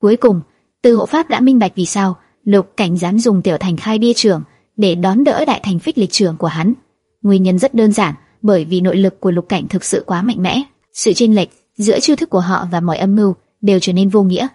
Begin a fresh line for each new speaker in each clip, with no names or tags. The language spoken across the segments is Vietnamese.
Cuối cùng, Từ hộ pháp đã minh bạch vì sao Lục Cảnh dám dùng tiểu thành khai bia trưởng để đón đỡ đại thành phích lịch trưởng của hắn. Nguyên nhân rất đơn giản, bởi vì nội lực của Lục Cảnh thực sự quá mạnh mẽ, sự chênh lệch giữa chiêu thức của họ và mọi âm mưu đều trở nên vô nghĩa.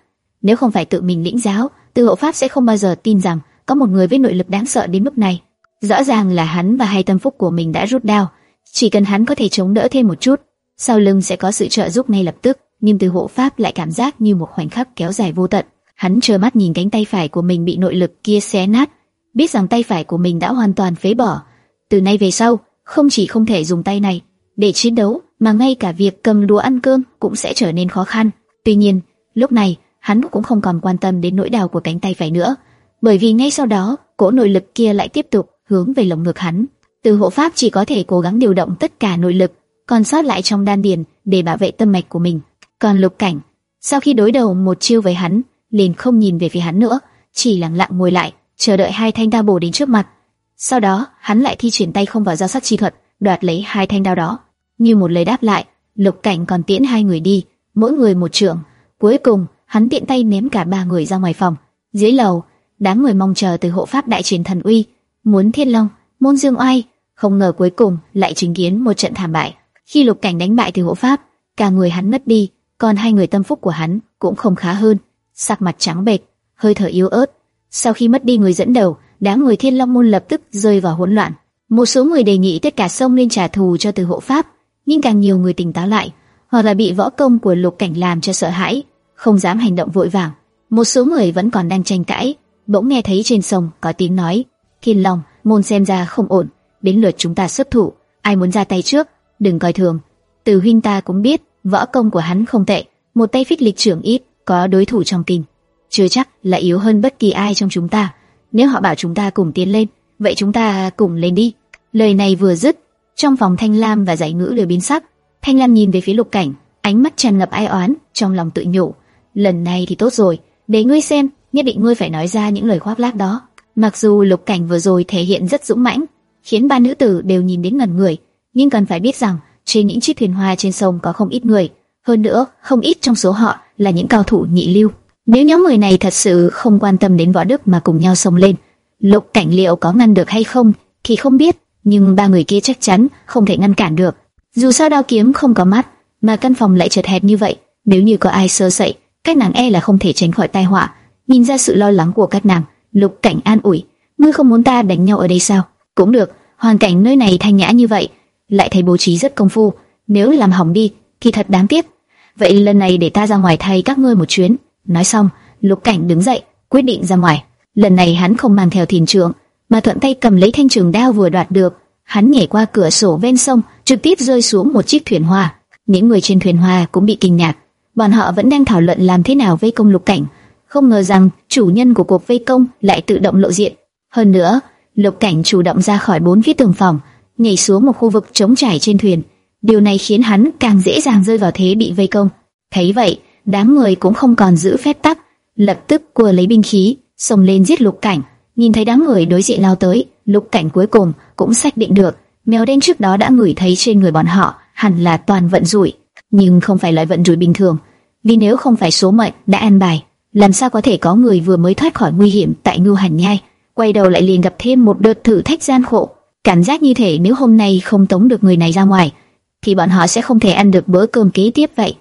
Nếu không phải tự mình lĩnh giáo, Từ hộ pháp sẽ không bao giờ tin rằng có một người với nội lực đáng sợ đến mức này. Rõ ràng là hắn và hai tâm phúc của mình đã rút đao, chỉ cần hắn có thể chống đỡ thêm một chút, sau lưng sẽ có sự trợ giúp ngay lập tức. Nghiêm Từ hộ pháp lại cảm giác như một khoảnh khắc kéo dài vô tận. Hắn trơ mắt nhìn cánh tay phải của mình bị nội lực kia xé nát, biết rằng tay phải của mình đã hoàn toàn phế bỏ. Từ nay về sau, không chỉ không thể dùng tay này để chiến đấu, mà ngay cả việc cầm đũa ăn cơm cũng sẽ trở nên khó khăn. Tuy nhiên, lúc này, hắn cũng không còn quan tâm đến nỗi đau của cánh tay phải nữa, bởi vì ngay sau đó, cỗ nội lực kia lại tiếp tục hướng về lồng ngực hắn. Từ hộ pháp chỉ có thể cố gắng điều động tất cả nội lực còn sót lại trong đan điền để bảo vệ tâm mạch của mình. Còn Lục Cảnh, sau khi đối đầu một chiêu với hắn, liền không nhìn về phía hắn nữa, chỉ lặng lặng ngồi lại, chờ đợi hai thanh đao bổ đến trước mặt. Sau đó, hắn lại thi chuyển tay không vào giao sắc chi thuật, đoạt lấy hai thanh đao đó. Như một lời đáp lại, Lục Cảnh còn tiễn hai người đi, mỗi người một trường. Cuối cùng, hắn tiện tay ném cả ba người ra ngoài phòng. Dưới lầu, đám người mong chờ từ hộ pháp đại chiến thần uy, muốn thiên long, môn dương oai, không ngờ cuối cùng lại chứng kiến một trận thảm bại. Khi Lục Cảnh đánh bại từ hộ pháp, cả người hắn mất đi, còn hai người tâm phúc của hắn cũng không khá hơn sắc mặt trắng bệch, hơi thở yếu ớt. Sau khi mất đi người dẫn đầu, đám người Thiên Long môn lập tức rơi vào hỗn loạn. Một số người đề nghị tất cả sông lên trả thù cho Từ Hộ Pháp, nhưng càng nhiều người tỉnh táo lại, hoặc là bị võ công của Lục Cảnh làm cho sợ hãi, không dám hành động vội vàng. Một số người vẫn còn đang tranh cãi, bỗng nghe thấy trên sông có tiếng nói: "Thiên Long, môn xem ra không ổn, đến lượt chúng ta xuất thủ, ai muốn ra tay trước, đừng coi thường." Từ huynh ta cũng biết, võ công của hắn không tệ, một tay phích lịch trưởng ít, có đối thủ trong kinh, chưa chắc là yếu hơn bất kỳ ai trong chúng ta. Nếu họ bảo chúng ta cùng tiến lên, vậy chúng ta cùng lên đi. Lời này vừa dứt, trong phòng Thanh Lam và Giải Ngữ đều biến sắc. Thanh Lam nhìn về phía Lục Cảnh, ánh mắt tràn ngập ai oán, trong lòng tự nhủ, lần này thì tốt rồi, để ngươi xem, nhất định ngươi phải nói ra những lời khoác lác đó. Mặc dù Lục Cảnh vừa rồi thể hiện rất dũng mãnh, khiến ba nữ tử đều nhìn đến ngẩn người, nhưng cần phải biết rằng trên những chiếc thuyền hoa trên sông có không ít người, hơn nữa không ít trong số họ là những cao thủ nhị lưu. Nếu nhóm người này thật sự không quan tâm đến võ đức mà cùng nhau xông lên, Lục Cảnh liệu có ngăn được hay không thì không biết, nhưng ba người kia chắc chắn không thể ngăn cản được. Dù sao đao kiếm không có mắt, mà căn phòng lại chật hẹp như vậy, nếu như có ai sơ sẩy, các nàng e là không thể tránh khỏi tai họa. Nhìn ra sự lo lắng của các nàng, Lục Cảnh an ủi, ngươi không muốn ta đánh nhau ở đây sao? Cũng được, hoàn cảnh nơi này thanh nhã như vậy, lại thấy bố trí rất công phu, nếu làm hỏng đi thì thật đáng tiếc vậy lần này để ta ra ngoài thay các ngươi một chuyến. Nói xong, Lục Cảnh đứng dậy, quyết định ra ngoài. Lần này hắn không mang theo thiền trượng, mà thuận tay cầm lấy thanh trường đao vừa đoạt được. Hắn nhảy qua cửa sổ ven sông, trực tiếp rơi xuống một chiếc thuyền hoa. Những người trên thuyền hoa cũng bị kinh ngạc. Bọn họ vẫn đang thảo luận làm thế nào vây công Lục Cảnh, không ngờ rằng chủ nhân của cuộc vây công lại tự động lộ diện. Hơn nữa, Lục Cảnh chủ động ra khỏi bốn phía tường phòng, nhảy xuống một khu vực trống trải trên thuyền, Điều này khiến hắn càng dễ dàng rơi vào thế bị vây công. Thấy vậy, đám người cũng không còn giữ phép tắc, lập tức cua lấy binh khí, xông lên giết Lục Cảnh. Nhìn thấy đám người đối diện lao tới, Lục Cảnh cuối cùng cũng xác định được, mèo đen trước đó đã ngửi thấy trên người bọn họ hẳn là toàn vận rủi, nhưng không phải loại vận rủi bình thường, vì nếu không phải số mệnh đã an bài, làm sao có thể có người vừa mới thoát khỏi nguy hiểm tại Ngưu hẳn Nhai, quay đầu lại liền gặp thêm một đợt thử thách gian khổ. Cảm giác như thể nếu hôm nay không tống được người này ra ngoài, thì bọn họ sẽ không thể ăn được bữa cơm kế tiếp vậy.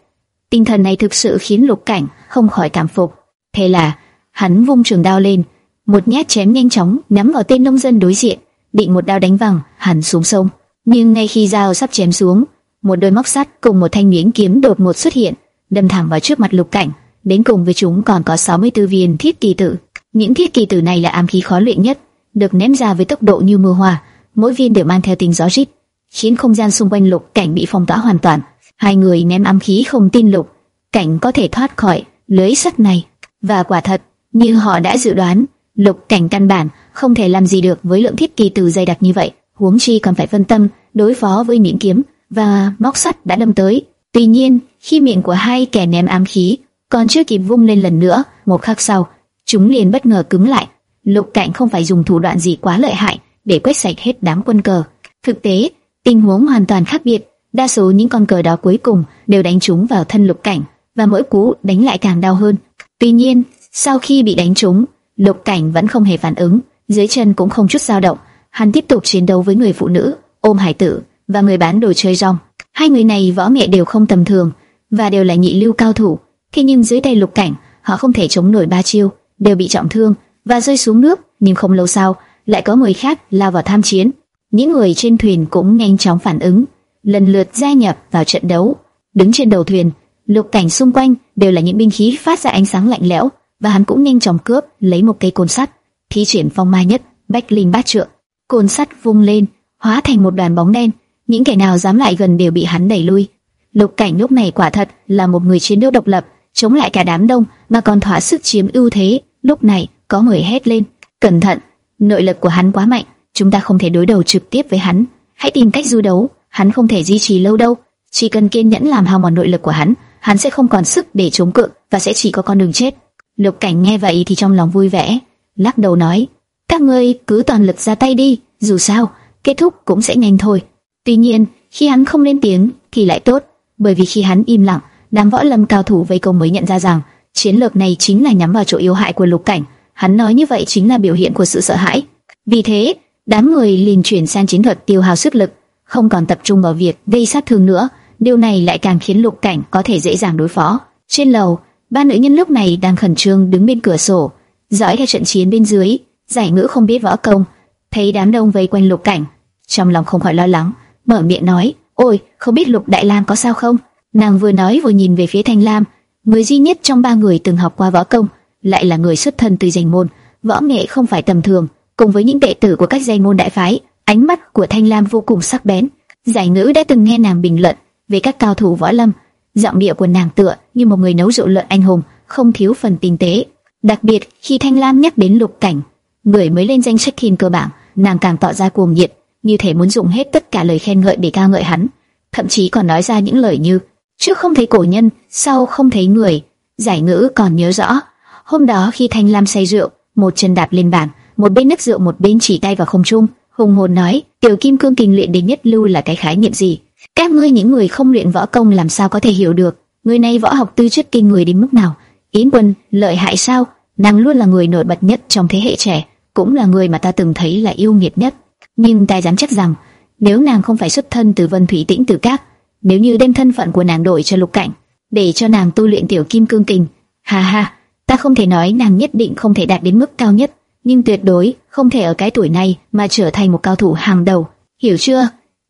Tinh thần này thực sự khiến Lục Cảnh không khỏi cảm phục. Thế là hắn vung trường đao lên, một nhát chém nhanh chóng nắm vào tên nông dân đối diện, định một đao đánh văng hắn xuống sông. Nhưng ngay khi dao sắp chém xuống, một đôi móc sắt cùng một thanh miếng kiếm đột ngột xuất hiện, đâm thẳng vào trước mặt Lục Cảnh. Đến cùng với chúng còn có 64 viên thiết kỳ tử. Những thiết kỳ tử này là ám khí khó luyện nhất, được ném ra với tốc độ như mưa hoa, mỗi viên đều mang theo tiếng gió rít khiến không gian xung quanh Lục Cảnh bị phong tỏa hoàn toàn. Hai người ném ám khí không tin Lục Cảnh có thể thoát khỏi lưới sắt này, và quả thật, như họ đã dự đoán, Lục Cảnh căn bản không thể làm gì được với lượng thiết kỳ từ dày đặc như vậy, huống chi còn phải phân tâm đối phó với miệng kiếm và móc sắt đã đâm tới. Tuy nhiên, khi miệng của hai kẻ ném ám khí còn chưa kịp vung lên lần nữa, một khắc sau, chúng liền bất ngờ cứng lại. Lục Cảnh không phải dùng thủ đoạn gì quá lợi hại để quét sạch hết đám quân cờ. Thực tế, Tình huống hoàn toàn khác biệt, đa số những con cờ đó cuối cùng đều đánh trúng vào thân lục cảnh, và mỗi cú đánh lại càng đau hơn. Tuy nhiên, sau khi bị đánh trúng, Lục Cảnh vẫn không hề phản ứng, dưới chân cũng không chút dao động. Hắn tiếp tục chiến đấu với người phụ nữ, ôm hải tử và người bán đồ chơi rong. Hai người này võ nghệ đều không tầm thường và đều là nhị lưu cao thủ. Thế nhưng dưới tay Lục Cảnh, họ không thể chống nổi ba chiêu, đều bị trọng thương và rơi xuống nước. Nhưng không lâu sau, lại có người khác lao vào tham chiến. Những người trên thuyền cũng nhanh chóng phản ứng, lần lượt gia nhập vào trận đấu. Đứng trên đầu thuyền, lục cảnh xung quanh đều là những binh khí phát ra ánh sáng lạnh lẽo, và hắn cũng nhanh chóng cướp lấy một cây côn sắt, thi triển phong mai nhất, bách linh bát trượng. Côn sắt vung lên, hóa thành một đoàn bóng đen, những kẻ nào dám lại gần đều bị hắn đẩy lui. Lục cảnh lúc này quả thật là một người chiến đấu độc lập, chống lại cả đám đông mà còn thỏa sức chiếm ưu thế. Lúc này có người hét lên, cẩn thận, nội lực của hắn quá mạnh, chúng ta không thể đối đầu trực tiếp với hắn. Hãy tìm cách du đấu, hắn không thể duy trì lâu đâu. Chỉ cần kiên nhẫn làm hao mòn nội lực của hắn, hắn sẽ không còn sức để chống cự và sẽ chỉ có con đường chết. Lục Cảnh nghe vậy thì trong lòng vui vẻ, lắc đầu nói: các ngươi cứ toàn lực ra tay đi, dù sao kết thúc cũng sẽ nhanh thôi. Tuy nhiên khi hắn không lên tiếng thì lại tốt, bởi vì khi hắn im lặng, đám võ lâm cao thủ vây công mới nhận ra rằng chiến lược này chính là nhắm vào chỗ yếu hại của Lục Cảnh. Hắn nói như vậy chính là biểu hiện của sự sợ hãi. Vì thế, đám người liền chuyển sang chiến thuật tiêu hao sức lực, không còn tập trung vào việc gây sát thương nữa. Điều này lại càng khiến Lục Cảnh có thể dễ dàng đối phó. Trên lầu, ba nữ nhân lúc này đang khẩn trương đứng bên cửa sổ, dõi theo trận chiến bên dưới. Giải ngữ không biết võ công, thấy đám đông vây quanh Lục Cảnh, trong lòng không khỏi lo lắng, mở miệng nói: "Ôi, không biết Lục Đại Lam có sao không?" Nàng vừa nói vừa nhìn về phía Thanh Lam, người duy nhất trong ba người từng học qua võ công, lại là người xuất thân từ danh môn, võ nghệ không phải tầm thường, cùng với những đệ tử của các danh môn đại phái, ánh mắt của Thanh Lam vô cùng sắc bén. Giải ngữ đã từng nghe nàng bình luận về các cao thủ võ lâm, giọng điệu của nàng tựa như một người nấu rượu lợn anh hùng, không thiếu phần tinh tế. Đặc biệt khi Thanh Lam nhắc đến Lục Cảnh, người mới lên danh sách khiên cơ bản, nàng càng tỏ ra cuồng nhiệt, như thể muốn dùng hết tất cả lời khen ngợi để ca ngợi hắn, thậm chí còn nói ra những lời như trước không thấy cổ nhân, sau không thấy người. Giải ngữ còn nhớ rõ, hôm đó khi Thanh Lam say rượu, một chân đạp lên bàn, một bên nấc rượu một bên chỉ tay vào không trung, hùng hồn nói: "Tiểu Kim Cương Kình luyện đến nhất lưu là cái khái niệm gì? Các ngươi những người không luyện võ công làm sao có thể hiểu được? Người này võ học tư chất kinh người đến mức nào? Yến Quân lợi hại sao? Nàng luôn là người nổi bật nhất trong thế hệ trẻ, cũng là người mà ta từng thấy là yêu nghiệt nhất. Nhưng ta dám chắc rằng, nếu nàng không phải xuất thân từ Vân Thủy Tĩnh Tử Các, nếu như đem thân phận của nàng đổi cho Lục Cảnh, để cho nàng tu luyện tiểu kim cương kình, ha ha, ta không thể nói nàng nhất định không thể đạt đến mức cao nhất, nhưng tuyệt đối không thể ở cái tuổi này mà trở thành một cao thủ hàng đầu, hiểu chưa?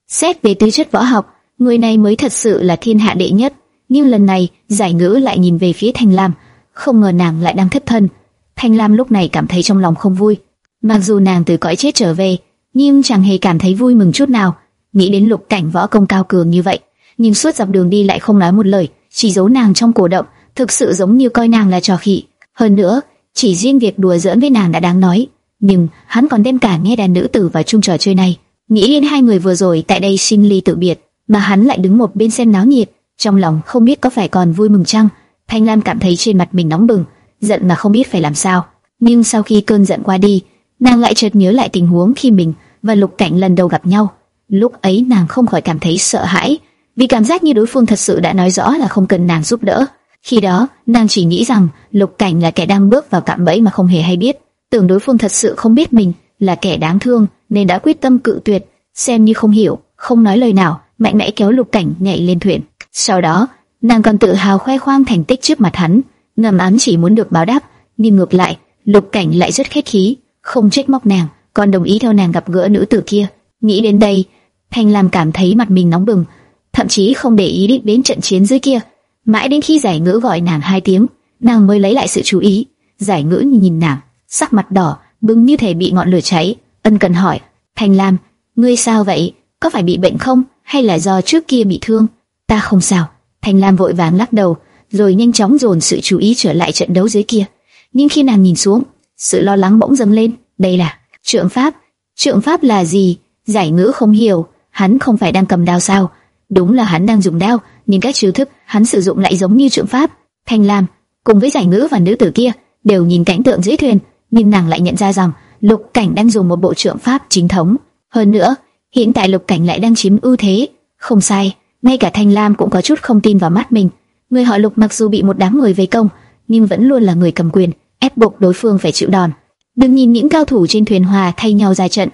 Xét về tư chất võ học, người này mới thật sự là thiên hạ đệ nhất. Nhưng lần này, giải ngữ lại nhìn về phía Thanh Lam, không ngờ nàng lại đang thất thân. Thanh Lam lúc này cảm thấy trong lòng không vui. Mặc dù nàng từ cõi chết trở về, nhưng chẳng hề cảm thấy vui mừng chút nào. Nghĩ đến lục cảnh võ công cao cường như vậy, nhưng suốt dọc đường đi lại không nói một lời, chỉ giấu nàng trong cổ động, thực sự giống như coi nàng là trò khỉ. Hơn nữa, chỉ riêng việc đùa giỡn với nàng đã đáng nói, nhưng hắn còn đem cả nghe đàn nữ tử vào chung trò chơi này. Nghĩ đến hai người vừa rồi tại đây sinh ly tự biệt, mà hắn lại đứng một bên xem náo nhiệt, trong lòng không biết có phải còn vui mừng chăng. Thanh Lam cảm thấy trên mặt mình nóng bừng, giận mà không biết phải làm sao. Nhưng sau khi cơn giận qua đi, nàng lại chợt nhớ lại tình huống khi mình và Lục Cảnh lần đầu gặp nhau. Lúc ấy nàng không khỏi cảm thấy sợ hãi, vì cảm giác như đối phương thật sự đã nói rõ là không cần nàng giúp đỡ. Khi đó, nàng chỉ nghĩ rằng Lục Cảnh là kẻ đang bước vào cạm bẫy mà không hề hay biết, tưởng đối phương thật sự không biết mình là kẻ đáng thương nên đã quyết tâm cự tuyệt, xem như không hiểu, không nói lời nào, mạnh mẽ kéo Lục Cảnh nhảy lên thuyền. Sau đó, nàng còn tự hào khoe khoang thành tích trước mặt hắn, ngầm ám chỉ muốn được báo đáp, nhưng ngược lại, Lục Cảnh lại rất khách khí, không trách móc nàng, còn đồng ý theo nàng gặp gỡ nữ tử kia. Nghĩ đến đây, Thanh Lam cảm thấy mặt mình nóng bừng, thậm chí không để ý định đến trận chiến dưới kia. Mãi đến khi giải ngữ gọi nàng hai tiếng, nàng mới lấy lại sự chú ý. Giải ngữ nhìn nàng, sắc mặt đỏ, bừng như thể bị ngọn lửa cháy, ân cần hỏi: Thanh Lam, ngươi sao vậy? Có phải bị bệnh không? Hay là do trước kia bị thương? Ta không sao. Thanh Lam vội vàng lắc đầu, rồi nhanh chóng dồn sự chú ý trở lại trận đấu dưới kia. Nhưng khi nàng nhìn xuống, sự lo lắng bỗng dâng lên. Đây là trượng pháp. Trượng pháp là gì? Giải ngữ không hiểu. Hắn không phải đang cầm đao sao? Đúng là hắn đang dùng đao, nhưng các chiêu thức hắn sử dụng lại giống như trượng pháp. Thanh Lam cùng với giải ngữ và nữ tử kia đều nhìn cảnh tượng dưới thuyền, nhưng nàng lại nhận ra rằng Lục Cảnh đang dùng một bộ trượng pháp chính thống. Hơn nữa, hiện tại Lục Cảnh lại đang chiếm ưu thế. Không sai, ngay cả Thanh Lam cũng có chút không tin vào mắt mình. Người họ Lục mặc dù bị một đám người vây công, nhưng vẫn luôn là người cầm quyền, ép buộc đối phương phải chịu đòn. Đừng nhìn những cao thủ trên thuyền hòa thay nhau ra trận,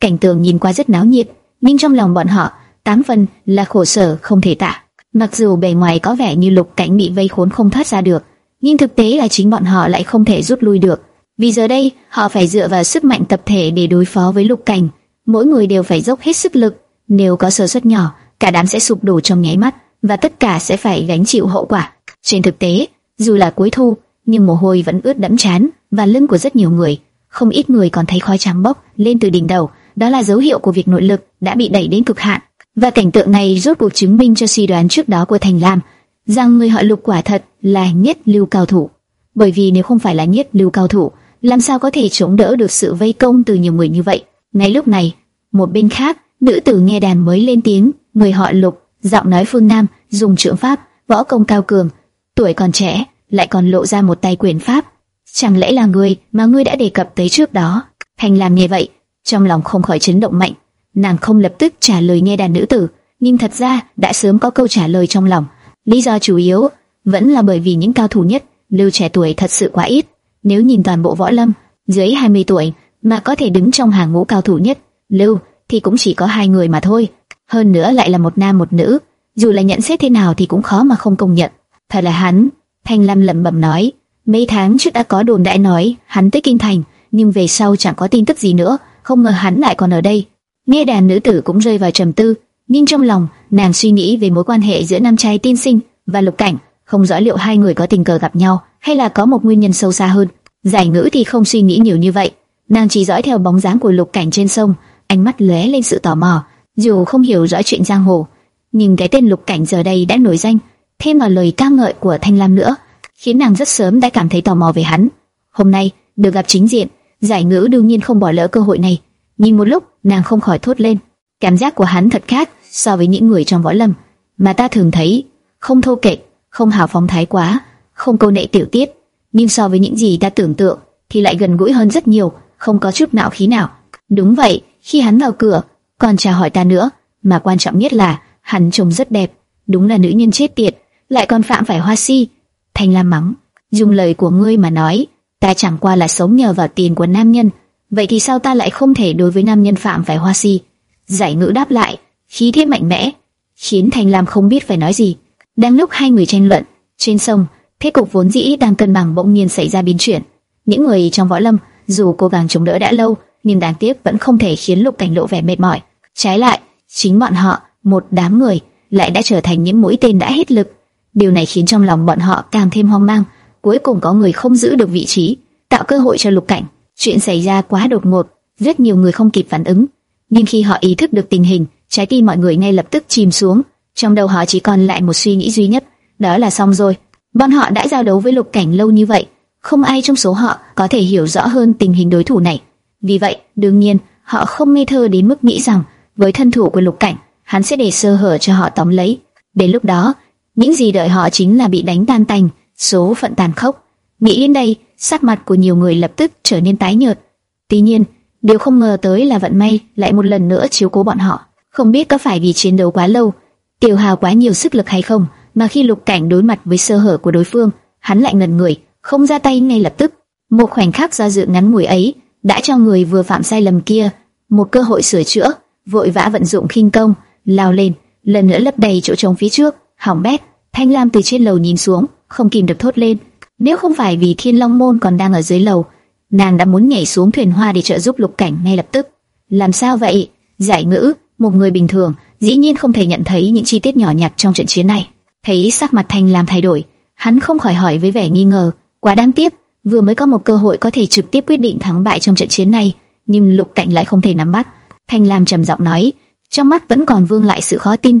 cảnh tượng nhìn qua rất náo nhiệt, nhưng trong lòng bọn họ, tám phần là khổ sở không thể tả. Mặc dù bề ngoài có vẻ như lục cảnh bị vây khốn không thoát ra được, nhưng thực tế là chính bọn họ lại không thể rút lui được. Vì giờ đây, họ phải dựa vào sức mạnh tập thể để đối phó với lục cảnh. Mỗi người đều phải dốc hết sức lực, nếu có sơ suất nhỏ, cả đám sẽ sụp đổ trong nháy mắt, và tất cả sẽ phải gánh chịu hậu quả. Trên thực tế, dù là cuối thu, nhưng mồ hôi vẫn ướt đẫm trán và lưng của rất nhiều người. Không ít người còn thấy khói trắng bốc lên từ đỉnh đầu, đó là dấu hiệu của việc nội lực đã bị đẩy đến cực hạn. Và cảnh tượng này rốt cuộc chứng minh cho suy đoán trước đó của Thành Lam rằng người họ Lục quả thật là nhất lưu cao thủ. Bởi vì nếu không phải là nhất lưu cao thủ, làm sao có thể chống đỡ được sự vây công từ nhiều người như vậy? Ngay lúc này, một bên khác, nữ tử nghe đàn mới lên tiếng, người họ Lục, giọng nói phương Nam, dùng trưởng pháp, võ công cao cường, tuổi còn trẻ, lại còn lộ ra một tay quyền pháp. Chẳng lẽ là người mà ngươi đã đề cập tới trước đó? Thành làm như vậy, trong lòng không khỏi chấn động mạnh. Nàng không lập tức trả lời nghe đàn nữ tử, nhưng thật ra đã sớm có câu trả lời trong lòng. Lý do chủ yếu vẫn là bởi vì những cao thủ nhất, lưu trẻ tuổi thật sự quá ít. Nếu nhìn toàn bộ võ lâm, dưới 20 tuổi mà có thể đứng trong hàng ngũ cao thủ nhất, lưu thì cũng chỉ có hai người mà thôi. Hơn nữa lại là một nam một nữ, dù là nhận xét thế nào thì cũng khó mà không công nhận. Thật là hắn, Thanh Lam lẩm bẩm nói, mấy tháng trước đã có đồn đại nói hắn tới kinh thành, nhưng về sau chẳng có tin tức gì nữa, không ngờ hắn lại còn ở đây. Nghe đàn nữ tử cũng rơi vào trầm tư, nhưng trong lòng nàng suy nghĩ về mối quan hệ giữa nam trai tiên sinh và lục cảnh, không rõ liệu hai người có tình cờ gặp nhau hay là có một nguyên nhân sâu xa hơn. Giải ngữ thì không suy nghĩ nhiều như vậy, nàng chỉ dõi theo bóng dáng của lục cảnh trên sông, ánh mắt lóe lên sự tò mò. Dù không hiểu rõ chuyện giang hồ, nhưng cái tên lục cảnh giờ đây đã nổi danh, thêm vào lời ca ngợi của thanh lam nữa, khiến nàng rất sớm đã cảm thấy tò mò về hắn. Hôm nay được gặp chính diện, giải ngữ đương nhiên không bỏ lỡ cơ hội này. Nhìn một lúc, nàng không khỏi thốt lên, cảm giác của hắn thật khác so với những người trong võ lâm mà ta thường thấy, không thô kệch, không hào phóng thái quá, không câu nệ tiểu tiết, nhưng so với những gì ta tưởng tượng thì lại gần gũi hơn rất nhiều, không có chút nạo khí nào. Đúng vậy, khi hắn vào cửa, còn chào hỏi ta nữa, mà quan trọng nhất là hắn trông rất đẹp, đúng là nữ nhân chết tiệt, lại còn phạm phải hoa si. thành Lam mắng, dùng lời của ngươi mà nói, ta chẳng qua là sống nhờ vào tiền của nam nhân, vậy thì sao ta lại không thể đối với nam nhân phạm phải hoa si? Giải ngữ đáp lại, khí thế mạnh mẽ, khiến thành Lam không biết phải nói gì. Đang lúc hai người tranh luận, trên sông, thế cục vốn dĩ đang cân bằng bỗng nhiên xảy ra biến chuyển. Những người trong võ lâm, dù cố gắng chống đỡ đã lâu, nhưng đáng tiếc vẫn không thể khiến Lục Cảnh lộ vẻ mệt mỏi. Trái lại, chính bọn họ, một đám người, lại đã trở thành những mũi tên đã hết lực. Điều này khiến trong lòng bọn họ càng thêm hoang mang. Cuối cùng có người không giữ được vị trí, tạo cơ hội cho Lục Cảnh. Chuyện xảy ra quá đột ngột, rất nhiều người không kịp phản ứng. Nhưng khi họ ý thức được tình hình, trái tim mọi người ngay lập tức chìm xuống. Trong đầu họ chỉ còn lại một suy nghĩ duy nhất, đó là xong rồi. Bọn họ đã giao đấu với Lục Cảnh lâu như vậy, không ai trong số họ có thể hiểu rõ hơn tình hình đối thủ này. Vì vậy, đương nhiên, họ không ngây thơ đến mức nghĩ rằng với thân thủ của Lục Cảnh, hắn sẽ để sơ hở cho họ tóm lấy. Đến lúc đó, những gì đợi họ chính là bị đánh tan tành, số phận tàn khốc. Nghĩ đến đây, sắc mặt của nhiều người lập tức trở nên tái nhợt. Tuy nhiên, điều không ngờ tới là vận may lại một lần nữa chiếu cố bọn họ. Không biết có phải vì chiến đấu quá lâu, tiêu hao quá nhiều sức lực hay không, mà khi Lục Cảnh đối mặt với sơ hở của đối phương, hắn lại ngần người, không ra tay ngay lập tức. Một khoảnh khắc do dự ngắn ngủi ấy, đã cho người vừa phạm sai lầm kia một cơ hội sửa chữa, vội vã vận dụng khinh công, lao lên, lần nữa lấp đầy chỗ trống phía trước, hỏng bét. Thanh Lam từ trên lầu nhìn xuống, không kìm được thốt lên. Nếu không phải vì Thiên Long môn còn đang ở dưới lầu, nàng đã muốn nhảy xuống thuyền hoa để trợ giúp Lục Cảnh ngay lập tức. Làm sao vậy? Giải ngữ, một người bình thường dĩ nhiên không thể nhận thấy những chi tiết nhỏ nhặt trong trận chiến này. Thấy sắc mặt thành làm thay đổi, hắn không khỏi hỏi với vẻ nghi ngờ, quá đáng tiếc, vừa mới có một cơ hội có thể trực tiếp quyết định thắng bại trong trận chiến này, nhưng Lục Cảnh lại không thể nắm bắt. thành Lam trầm giọng nói, trong mắt vẫn còn vương lại sự khó tin.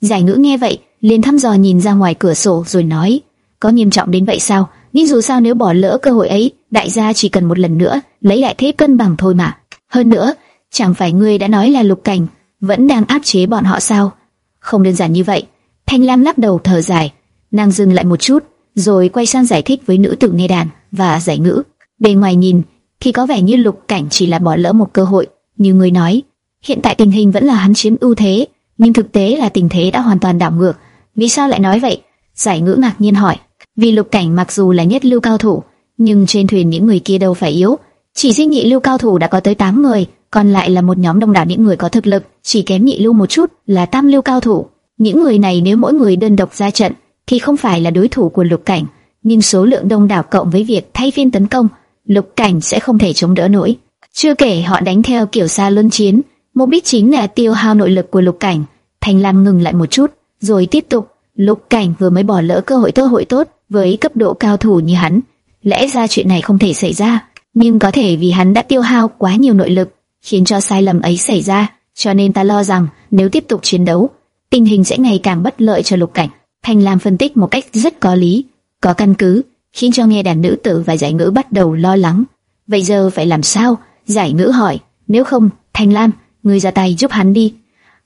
Giải ngữ nghe vậy, liền thăm dò nhìn ra ngoài cửa sổ rồi nói, có nghiêm trọng đến vậy sao? Nhưng dù sao nếu bỏ lỡ cơ hội ấy, đại gia chỉ cần một lần nữa lấy lại thế cân bằng thôi mà. Hơn nữa, chẳng phải ngươi đã nói là Lục Cảnh vẫn đang áp chế bọn họ sao? Không đơn giản như vậy. Thanh Lam lắc đầu thở dài, nàng dừng lại một chút, rồi quay sang giải thích với nữ tử nghe đàn và giải ngữ. bề ngoài nhìn thì có vẻ như Lục Cảnh chỉ là bỏ lỡ một cơ hội, như người nói, hiện tại tình hình vẫn là hắn chiếm ưu thế, nhưng thực tế là tình thế đã hoàn toàn đảo ngược. Vì sao lại nói vậy? Giải ngữ ngạc nhiên hỏi. Vì Lục Cảnh mặc dù là nhất lưu cao thủ, nhưng trên thuyền những người kia đâu phải yếu, chỉ riêng nhị lưu cao thủ đã có tới 8 người, còn lại là một nhóm đông đảo những người có thực lực, chỉ kém nhị lưu một chút là tam lưu cao thủ. Những người này nếu mỗi người đơn độc ra trận thì không phải là đối thủ của Lục Cảnh, nhưng số lượng đông đảo cộng với việc thay phiên tấn công, Lục Cảnh sẽ không thể chống đỡ nổi. Chưa kể họ đánh theo kiểu xa luân chiến, mục đích chính là tiêu hao nội lực của Lục Cảnh. Thành Lam ngừng lại một chút, rồi tiếp tục. Lục Cảnh vừa mới bỏ lỡ cơ hội cơ hội tốt với cấp độ cao thủ như hắn, lẽ ra chuyện này không thể xảy ra, nhưng có thể vì hắn đã tiêu hao quá nhiều nội lực, khiến cho sai lầm ấy xảy ra, cho nên ta lo rằng nếu tiếp tục chiến đấu, tình hình sẽ ngày càng bất lợi cho Lục Cảnh. Thành Lam phân tích một cách rất có lý, có căn cứ, khiến cho nghe đàn nữ tử và giải ngữ bắt đầu lo lắng. Vậy giờ phải làm sao? Giải ngữ hỏi, nếu không, Thanh Lam, ngươi ra tay giúp hắn đi.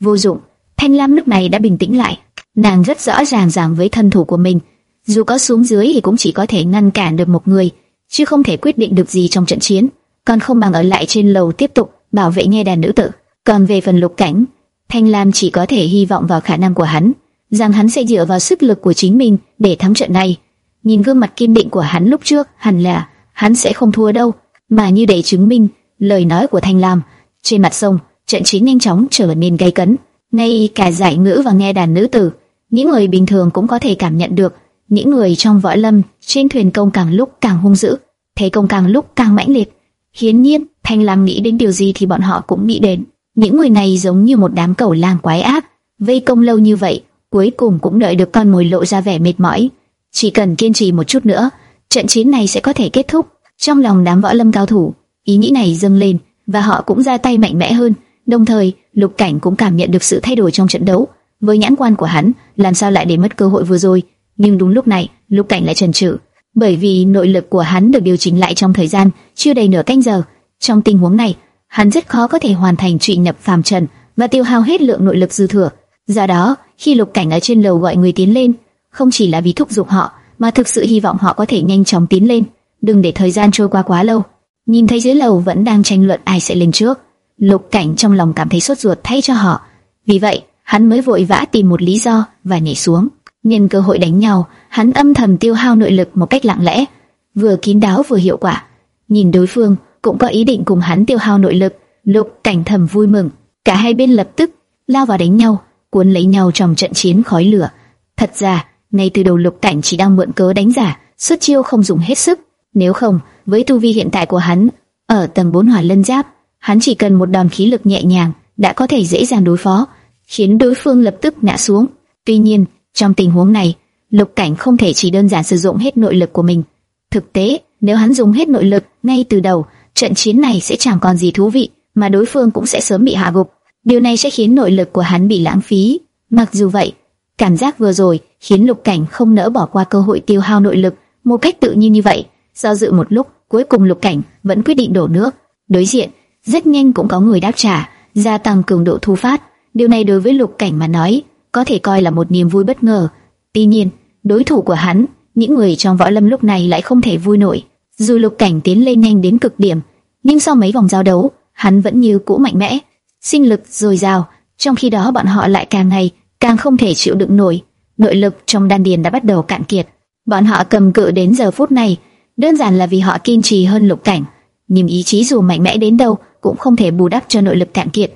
Vô dụng, Thanh Lam lúc này đã bình tĩnh lại, nàng rất rõ ràng rằng với thân thủ của mình, dù có xuống dưới thì cũng chỉ có thể ngăn cản được một người, chứ không thể quyết định được gì trong trận chiến, còn không bằng ở lại trên lầu tiếp tục bảo vệ nghe đàn nữ tử. Còn về phần lục cảnh, Thanh Lam chỉ có thể hy vọng vào khả năng của hắn, rằng hắn sẽ dựa vào sức lực của chính mình để thắng trận này. Nhìn gương mặt kiên định của hắn lúc trước, hẳn là hắn sẽ không thua đâu, mà như để chứng minh lời nói của Thanh Lam. Trên mặt sông, trận chiến nhanh chóng trở nên gay cấn. Ngay cả giải ngữ và nghe đàn nữ tử, những người bình thường cũng có thể cảm nhận được những người trong võ lâm trên thuyền công càng lúc càng hung dữ, thế công càng lúc càng mãnh liệt. Hiển nhiên, Thanh Lam nghĩ đến điều gì thì bọn họ cũng nghĩ đến. Những người này giống như một đám cẩu lang quái ác, vây công lâu như vậy, cuối cùng cũng đợi được con mồi lộ ra vẻ mệt mỏi. Chỉ cần kiên trì một chút nữa, trận chiến này sẽ có thể kết thúc. Trong lòng đám võ lâm cao thủ, ý nghĩ này dâng lên và họ cũng ra tay mạnh mẽ hơn. Đồng thời, Lục Cảnh cũng cảm nhận được sự thay đổi trong trận đấu. Với nhãn quan của hắn, làm sao lại để mất cơ hội vừa rồi? Nhưng đúng lúc này, Lục Cảnh lại chần chừ, bởi vì nội lực của hắn được điều chỉnh lại trong thời gian chưa đầy nửa canh giờ. Trong tình huống này, hắn rất khó có thể hoàn thành trụy nhập phàm trần và tiêu hao hết lượng nội lực dư thừa. Do đó, khi Lục Cảnh ở trên lầu gọi người tiến lên, không chỉ là vì thúc giục họ, mà thực sự hy vọng họ có thể nhanh chóng tiến lên, đừng để thời gian trôi qua quá lâu. Nhìn thấy dưới lầu vẫn đang tranh luận ai sẽ lên trước, Lục Cảnh trong lòng cảm thấy sốt ruột thay cho họ. Vì vậy, hắn mới vội vã tìm một lý do và nhảy xuống. Nhân cơ hội đánh nhau, hắn âm thầm tiêu hao nội lực một cách lặng lẽ, vừa kín đáo vừa hiệu quả. Nhìn đối phương cũng có ý định cùng hắn tiêu hao nội lực, Lục Cảnh thầm vui mừng. Cả hai bên lập tức lao vào đánh nhau, cuốn lấy nhau trong trận chiến khói lửa. Thật ra, ngay từ đầu Lục Cảnh chỉ đang mượn cớ đánh giả, xuất chiêu không dùng hết sức. Nếu không, với tu vi hiện tại của hắn, ở tầng 4 hỏa lân giáp, hắn chỉ cần một đòn khí lực nhẹ nhàng đã có thể dễ dàng đối phó, khiến đối phương lập tức ngã xuống. Tuy nhiên, trong tình huống này, Lục Cảnh không thể chỉ đơn giản sử dụng hết nội lực của mình. Thực tế, nếu hắn dùng hết nội lực ngay từ đầu, trận chiến này sẽ chẳng còn gì thú vị, mà đối phương cũng sẽ sớm bị hạ gục. Điều này sẽ khiến nội lực của hắn bị lãng phí. Mặc dù vậy, cảm giác vừa rồi khiến Lục Cảnh không nỡ bỏ qua cơ hội tiêu hao nội lực một cách tự nhiên như vậy. Do dự một lúc, cuối cùng Lục Cảnh vẫn quyết định đổ nước. Đối diện, rất nhanh cũng có người đáp trả, gia tăng cường độ thu phát. Điều này đối với Lục Cảnh mà nói, có thể coi là một niềm vui bất ngờ. Tuy nhiên, đối thủ của hắn, những người trong võ lâm lúc này lại không thể vui nổi. Dù Lục Cảnh tiến lên nhanh đến cực điểm, nhưng sau mấy vòng giao đấu, hắn vẫn như cũ mạnh mẽ, sinh lực dồi dào. Trong khi đó bọn họ lại càng ngày càng không thể chịu đựng nổi, nội lực trong đan điền đã bắt đầu cạn kiệt. Bọn họ cầm cự đến giờ phút này, đơn giản là vì họ kiên trì hơn Lục Cảnh, niềm ý chí dù mạnh mẽ đến đâu cũng không thể bù đắp cho nội lực cạn kiệt.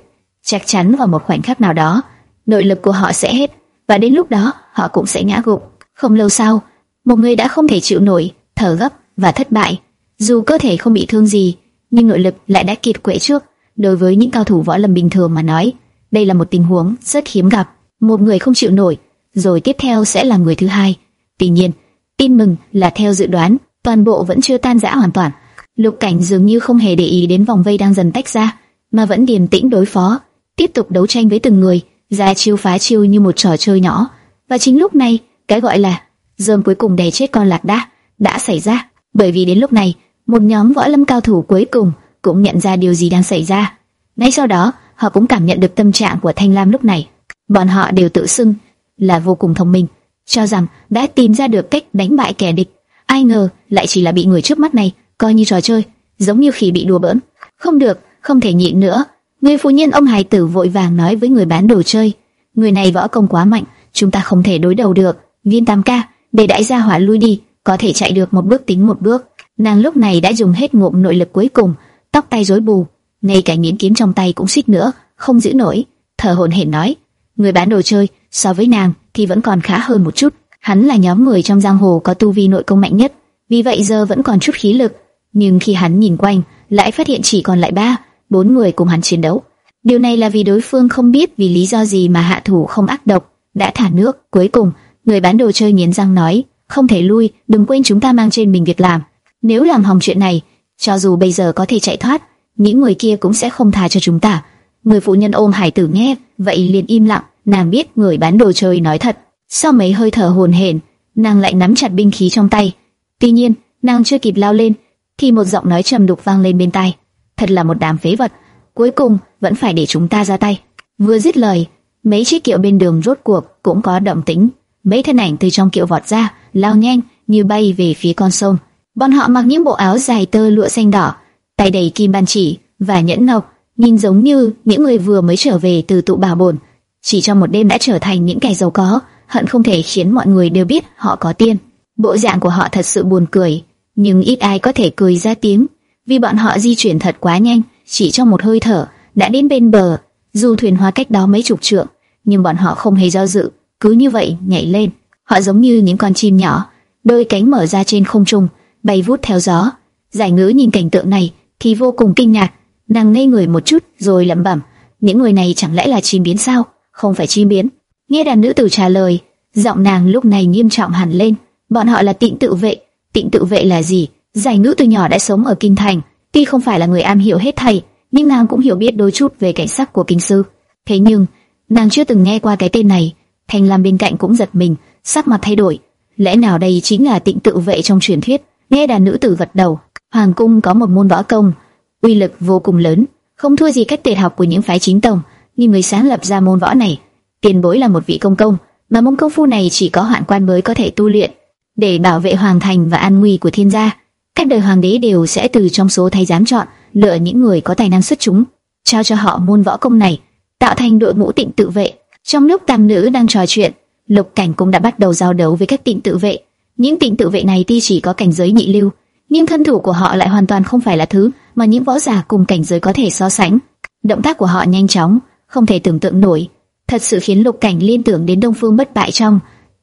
Chắc chắn vào một khoảnh khắc nào đó, nội lực của họ sẽ hết, và đến lúc đó họ cũng sẽ ngã gục. Không lâu sau, một người đã không thể chịu nổi, thở gấp và thất bại. Dù cơ thể không bị thương gì, nhưng nội lực lại đã kiệt quệ trước. Đối với những cao thủ võ lâm bình thường mà nói, đây là một tình huống rất hiếm gặp. Một người không chịu nổi, rồi tiếp theo sẽ là người thứ hai. Tuy nhiên, tin mừng là theo dự đoán, toàn bộ vẫn chưa tan rã hoàn toàn. Lục Cảnh dường như không hề để ý đến vòng vây đang dần tách ra, mà vẫn điềm tĩnh đối phó, tiếp tục đấu tranh với từng người, ra chiêu phá chiêu như một trò chơi nhỏ. Và chính lúc này, cái gọi là dơm cuối cùng đè chết con lạc đà đã xảy ra, bởi vì đến lúc này, một nhóm võ lâm cao thủ cuối cùng cũng nhận ra điều gì đang xảy ra. Ngay sau đó, họ cũng cảm nhận được tâm trạng của Thanh Lam lúc này. Bọn họ đều tự xưng là vô cùng thông minh, cho rằng đã tìm ra được cách đánh bại kẻ địch. Ai ngờ lại chỉ là bị người trước mắt này coi như trò chơi, giống như khi bị đùa bỡn. Không được, không thể nhịn nữa. Người phụ nhân ông hài tử vội vàng nói với người bán đồ chơi, người này võ công quá mạnh, chúng ta không thể đối đầu được. Viên Tam ca, để đại gia hỏa lui đi, có thể chạy được một bước tính một bước. Nàng lúc này đã dùng hết ngụm nội lực cuối cùng, tóc tay rối bù, ngay cả nghiến kiếm trong tay cũng suýt nữa, không giữ nổi. Thở hổn hển nói, người bán đồ chơi so với nàng thì vẫn còn khá hơn một chút. Hắn là nhóm người trong giang hồ có tu vi nội công mạnh nhất, vì vậy giờ vẫn còn chút khí lực. Nhưng khi hắn nhìn quanh, lại phát hiện chỉ còn lại ba, bốn người cùng hắn chiến đấu. Điều này là vì đối phương không biết vì lý do gì mà hạ thủ không ác độc, đã thả nước. Cuối cùng, người bán đồ chơi nghiến răng nói, không thể lui, đừng quên chúng ta mang trên mình việc làm. Nếu làm hỏng chuyện này, cho dù bây giờ có thể chạy thoát, những người kia cũng sẽ không tha cho chúng ta. Người phụ nhân ôm hải tử nghe, vậy liền im lặng, nàng biết người bán đồ chơi nói thật. Sau mấy hơi thở hồn hển, nàng lại nắm chặt binh khí trong tay. Tuy nhiên, nàng chưa kịp lao lên, thì một giọng nói trầm đục vang lên bên tai. Thật là một đám phế vật, cuối cùng vẫn phải để chúng ta ra tay. Vừa dứt lời, mấy chiếc kiệu bên đường rốt cuộc cũng có động tĩnh. Mấy thân ảnh từ trong kiệu vọt ra, lao nhanh như bay về phía con sông. Bọn họ mặc những bộ áo dài tơ lụa xanh đỏ, tay đầy kim ban chỉ và nhẫn ngọc, nhìn giống như những người vừa mới trở về từ tụ bà bồn. Chỉ trong một đêm đã trở thành những kẻ giàu có, hận không thể khiến mọi người đều biết họ có tiền. Bộ dạng của họ thật sự buồn cười, nhưng ít ai có thể cười ra tiếng, vì bọn họ di chuyển thật quá nhanh, chỉ trong một hơi thở đã đến bên bờ. Dù thuyền hóa cách đó mấy chục trượng, nhưng bọn họ không hề do dự, cứ như vậy nhảy lên. Họ giống như những con chim nhỏ, đôi cánh mở ra trên không trung, bay vút theo gió. Giải ngữ nhìn cảnh tượng này thì vô cùng kinh ngạc, nàng ngây người một chút rồi lẩm bẩm, những người này chẳng lẽ là chim biến sao? Không phải chim biến. Nghe đàn nữ tử trả lời, giọng nàng lúc này nghiêm trọng hẳn lên. Bọn họ là tịnh tự vệ. Tịnh tự vệ là gì? Giải ngữ từ nhỏ đã sống ở kinh thành, tuy không phải là người am hiểu hết thầy, nhưng nàng cũng hiểu biết đôi chút về cảnh sắc của kinh sư. Thế nhưng, nàng chưa từng nghe qua cái tên này. Thành Lam bên cạnh cũng giật mình, sắc mặt thay đổi. Lẽ nào đây chính là tịnh tự vệ trong truyền thuyết? Nghe đàn nữ tử gật đầu, hoàng cung có một môn võ công, uy lực vô cùng lớn, không thua gì cách tuyệt học của những phái chính tông. Nhưng người sáng lập ra môn võ này, tiền bối là một vị công công, mà môn công phu này chỉ có hoạn quan mới có thể tu luyện để bảo vệ hoàng thành và an nguy của thiên gia. Các đời hoàng đế đều sẽ từ trong số thay giám chọn lựa những người có tài năng xuất chúng, trao cho họ môn võ công này, tạo thành đội ngũ tịnh tự vệ. Trong lúc tam nữ đang trò chuyện, Lục Cảnh cũng đã bắt đầu giao đấu với các tịnh tự vệ. Những tịnh tự vệ này tuy chỉ có cảnh giới nhị lưu, nhưng thân thủ của họ lại hoàn toàn không phải là thứ mà những võ giả cùng cảnh giới có thể so sánh. Động tác của họ nhanh chóng, không thể tưởng tượng nổi, thật sự khiến Lục Cảnh liên tưởng đến Đông Phương bất bại trong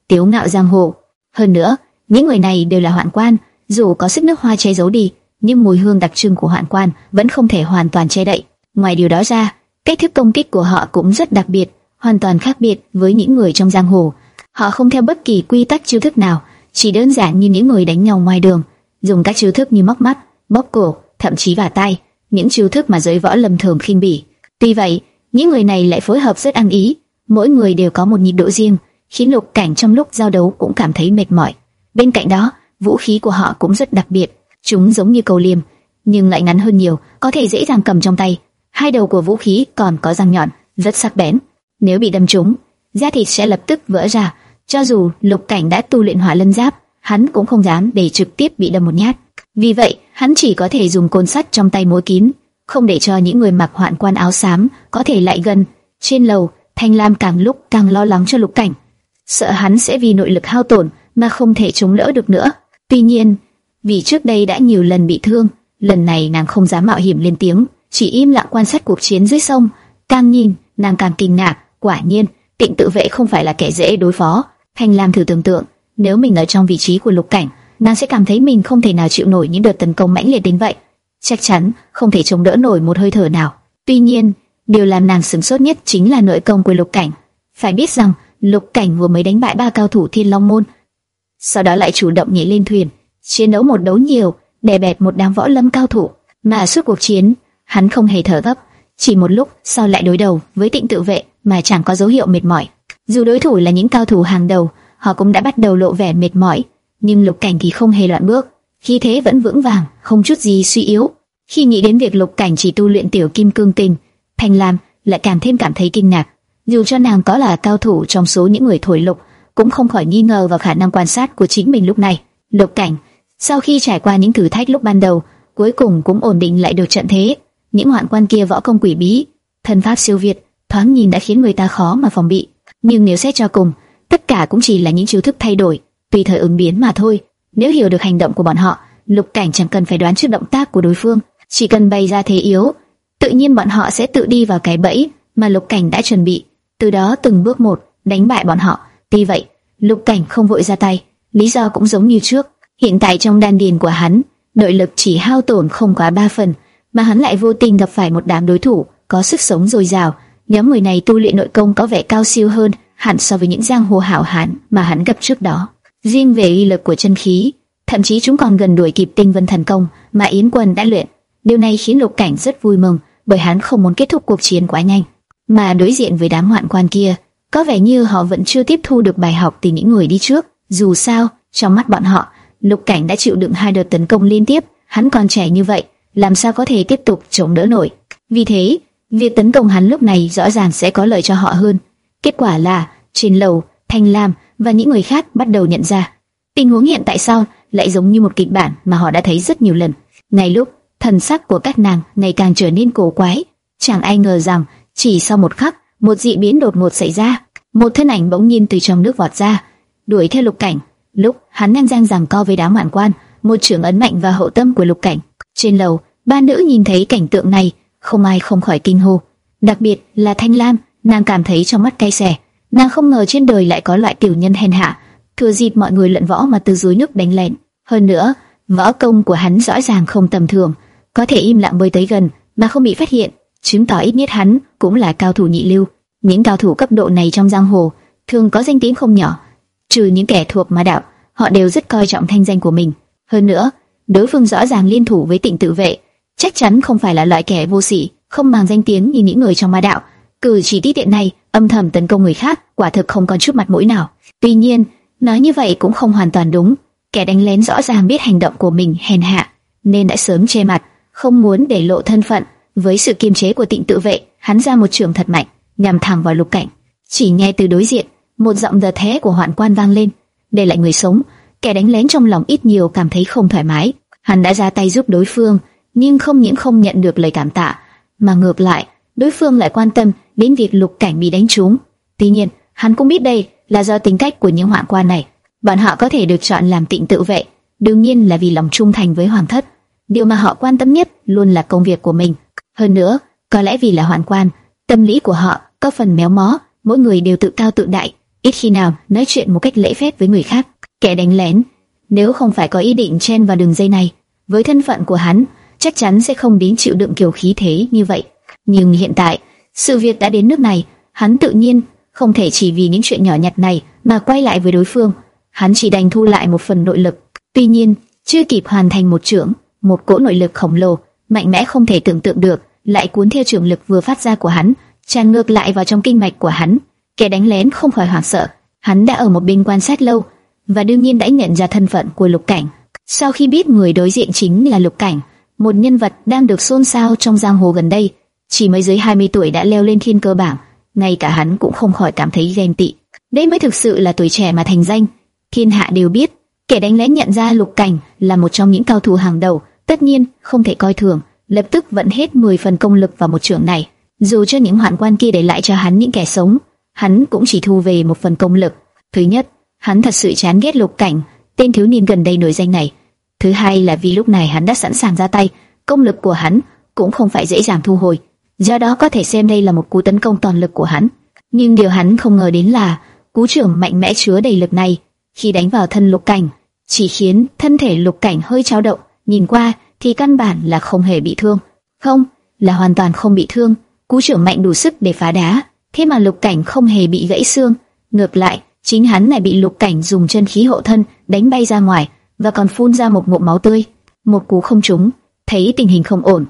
Tiếu ngạo giang hồ. Hơn nữa, những người này đều là hoạn quan, dù có sức nước hoa che giấu đi, nhưng mùi hương đặc trưng của hoạn quan vẫn không thể hoàn toàn che đậy. Ngoài điều đó ra, cách thức công kích của họ cũng rất đặc biệt, hoàn toàn khác biệt với những người trong giang hồ. Họ không theo bất kỳ quy tắc chiêu thức nào, chỉ đơn giản như những người đánh nhau ngoài đường, dùng các chiêu thức như móc mắt, bóp cổ, thậm chí vả tay, những chiêu thức mà giới võ lâm thường khinh bỉ. Tuy vậy, những người này lại phối hợp rất ăn ý, mỗi người đều có một nhịp độ riêng, khiến Lục Cảnh trong lúc giao đấu cũng cảm thấy mệt mỏi. Bên cạnh đó, vũ khí của họ cũng rất đặc biệt, chúng giống như cầu liềm, nhưng lại ngắn hơn nhiều, có thể dễ dàng cầm trong tay. Hai đầu của vũ khí còn có răng nhọn, rất sắc bén. Nếu bị đâm trúng, da thịt sẽ lập tức vỡ ra. Cho dù Lục Cảnh đã tu luyện hỏa lân giáp, hắn cũng không dám để trực tiếp bị đâm một nhát. Vì vậy, hắn chỉ có thể dùng côn sắt trong tay mối kín, không để cho những người mặc hoạn quan áo xám có thể lại gần. Trên lầu, Thanh Lam càng lúc càng lo lắng cho Lục Cảnh, sợ hắn sẽ vì nội lực hao tổn mà không thể chống đỡ được nữa. Tuy nhiên, vì trước đây đã nhiều lần bị thương, lần này nàng không dám mạo hiểm lên tiếng, chỉ im lặng quan sát cuộc chiến dưới sông. Càng nhìn, nàng càng kinh ngạc, quả nhiên, Tịnh Tự Vệ không phải là kẻ dễ đối phó. Thanh Lam thử tưởng tượng, nếu mình ở trong vị trí của Lục Cảnh, nàng sẽ cảm thấy mình không thể nào chịu nổi những đợt tấn công mãnh liệt đến vậy, chắc chắn không thể chống đỡ nổi một hơi thở nào. Tuy nhiên, điều làm nàng sửng sốt nhất chính là nội công của Lục Cảnh. Phải biết rằng, Lục Cảnh vừa mới đánh bại ba cao thủ Thiên Long môn, sau đó lại chủ động nhảy lên thuyền, chiến đấu một đấu nhiều, đè bẹp một đám võ lâm cao thủ. Mà suốt cuộc chiến, hắn không hề thở gấp, chỉ một lúc sau lại đối đầu với Tịnh Tự Vệ mà chẳng có dấu hiệu mệt mỏi. Dù đối thủ là những cao thủ hàng đầu, họ cũng đã bắt đầu lộ vẻ mệt mỏi, nhưng Lục Cảnh thì không hề loạn bước, khí thế vẫn vững vàng, không chút gì suy yếu. Khi nghĩ đến việc Lục Cảnh chỉ tu luyện tiểu kim cương tình, Thanh Lam lại càng thêm cảm thấy kinh ngạc. Dù cho nàng có là cao thủ trong số những người thổi lục, cũng không khỏi nghi ngờ vào khả năng quan sát của chính mình lúc này. Lục Cảnh, sau khi trải qua những thử thách lúc ban đầu, cuối cùng cũng ổn định lại được trận thế. Những hoạn quan kia võ công quỷ bí, thân pháp siêu việt, thoáng nhìn đã khiến người ta khó mà phòng bị. Nhưng nếu xét cho cùng, tất cả cũng chỉ là những chiêu thức thay đổi, tùy thời ứng biến mà thôi. Nếu hiểu được hành động của bọn họ, Lục Cảnh chẳng cần phải đoán trước động tác của đối phương, chỉ cần bày ra thế yếu, tự nhiên bọn họ sẽ tự đi vào cái bẫy mà Lục Cảnh đã chuẩn bị. Từ đó từng bước một đánh bại bọn họ. Tuy vậy, Lục Cảnh không vội ra tay, lý do cũng giống như trước. Hiện tại trong đan điền của hắn, nội lực chỉ hao tổn không quá ba phần, mà hắn lại vô tình gặp phải một đám đối thủ có sức sống dồi dào. Nhóm người này tu luyện nội công có vẻ cao siêu hơn hẳn so với những giang hồ hảo hán mà hắn gặp trước đó. Riêng về uy lực của chân khí, thậm chí chúng còn gần đuổi kịp tinh vân thần công mà Yến Quân đã luyện. Điều này khiến Lục Cảnh rất vui mừng, bởi hắn không muốn kết thúc cuộc chiến quá nhanh. Mà đối diện với đám hoạn quan kia, có vẻ như họ vẫn chưa tiếp thu được bài học từ những người đi trước. Dù sao, trong mắt bọn họ, Lục Cảnh đã chịu đựng hai đợt tấn công liên tiếp, hắn còn trẻ như vậy, làm sao có thể tiếp tục chống đỡ nổi. Vì thế, việc tấn công hắn lúc này rõ ràng sẽ có lợi cho họ hơn. Kết quả là, trên lầu, Thanh Lam và những người khác bắt đầu nhận ra, tình huống hiện tại sao lại giống như một kịch bản mà họ đã thấy rất nhiều lần. Ngay lúc thần sắc của các nàng ngày càng trở nên cổ quái, chẳng ai ngờ rằng chỉ sau một khắc, một dị biến đột ngột xảy ra, một thân ảnh bỗng nhiên từ trong nước vọt ra, đuổi theo Lục Cảnh. Lúc hắn đang giang giằng co với đám hoạn quan, một trưởng ấn mạnh vào hậu tâm của Lục Cảnh. Trên lầu, ba nữ nhìn thấy cảnh tượng này, không ai không khỏi kinh hô. Đặc biệt là Thanh Lam, nàng cảm thấy trong mắt cay xè. Nàng không ngờ trên đời lại có loại tiểu nhân hèn hạ, thừa dịp mọi người lận võ mà từ dưới nước đánh lén. Hơn nữa, võ công của hắn rõ ràng không tầm thường, có thể im lặng bơi tới gần mà không bị phát hiện, chứng tỏ ít nhất hắn cũng là cao thủ nhị lưu. Những cao thủ cấp độ này trong giang hồ thường có danh tiếng không nhỏ, trừ những kẻ thuộc ma đạo, họ đều rất coi trọng thanh danh của mình. Hơn nữa, đối phương rõ ràng liên thủ với Tịnh Tự Vệ, chắc chắn không phải là loại kẻ vô sỉ, không mang danh tiếng như những người trong ma đạo. Cử chỉ tí tiện này, âm thầm tấn công người khác, quả thực không còn chút mặt mũi nào. Tuy nhiên, nói như vậy cũng không hoàn toàn đúng. Kẻ đánh lén rõ ràng biết hành động của mình hèn hạ, nên đã sớm che mặt, không muốn để lộ thân phận. Với sự kiềm chế của Tịnh Tự Vệ, hắn ra một trường thật mạnh, nhằm thẳng vào Lục Cảnh. Chỉ nghe từ đối diện, một giọng đờ thế của hoạn quan vang lên, để lại người sống. Kẻ đánh lén trong lòng ít nhiều cảm thấy không thoải mái. Hắn đã ra tay giúp đối phương, nhưng không những không nhận được lời cảm tạ, mà ngược lại, đối phương lại quan tâm đến việc Lục Cảnh bị đánh trúng. Tuy nhiên, hắn cũng biết đây là do tính cách của những hoạn quan này. Bọn họ có thể được chọn làm tịnh tự vệ, đương nhiên là vì lòng trung thành với hoàng thất. Điều mà họ quan tâm nhất luôn là công việc của mình. Hơn nữa, có lẽ vì là hoạn quan, tâm lý của họ có phần méo mó, mỗi người đều tự cao tự đại, ít khi nào nói chuyện một cách lễ phép với người khác. Kẻ đánh lén, nếu không phải có ý định chen vào đường dây này, với thân phận của hắn, chắc chắn sẽ không đến chịu đựng kiểu khí thế như vậy. Nhưng hiện tại, sự việc đã đến nước này, hắn tự nhiên không thể chỉ vì những chuyện nhỏ nhặt này mà quay lại với đối phương. Hắn chỉ đành thu lại một phần nội lực. Tuy nhiên, chưa kịp hoàn thành một trưởng, một cỗ nội lực khổng lồ, mạnh mẽ không thể tưởng tượng được, lại cuốn theo trường lực vừa phát ra của hắn, tràn ngược lại vào trong kinh mạch của hắn. Kẻ đánh lén không khỏi hoảng sợ, hắn đã ở một bên quan sát lâu và đương nhiên đã nhận ra thân phận của Lục Cảnh. Sau khi biết người đối diện chính là Lục Cảnh, một nhân vật đang được xôn xao trong giang hồ gần đây, chỉ mới dưới 20 tuổi đã leo lên thiên cơ bảng, ngay cả hắn cũng không khỏi cảm thấy ghen tị. Đây mới thực sự là tuổi trẻ mà thành danh. Thiên hạ đều biết, kẻ đánh lén nhận ra Lục Cảnh là một trong những cao thủ hàng đầu, tất nhiên không thể coi thường, lập tức vận hết 10 phần công lực vào một trường này. Dù cho những hoạn quan kia để lại cho hắn những kẻ sống, hắn cũng chỉ thu về một phần công lực. Thứ nhất, hắn thật sự chán ghét Lục Cảnh, tên thiếu niên gần đây nổi danh này. Thứ hai là vì lúc này hắn đã sẵn sàng ra tay, công lực của hắn cũng không phải dễ dàng thu hồi do đó có thể xem đây là một cú tấn công toàn lực của hắn. Nhưng điều hắn không ngờ đến là cú trưởng mạnh mẽ chứa đầy lực này khi đánh vào thân lục cảnh chỉ khiến thân thể lục cảnh hơi chao động. Nhìn qua thì căn bản là không hề bị thương, không là hoàn toàn không bị thương. Cú trưởng mạnh đủ sức để phá đá, thế mà lục cảnh không hề bị gãy xương. Ngược lại, chính hắn lại bị lục cảnh dùng chân khí hộ thân đánh bay ra ngoài và còn phun ra một ngụm máu tươi. Một cú không trúng, thấy tình hình không ổn,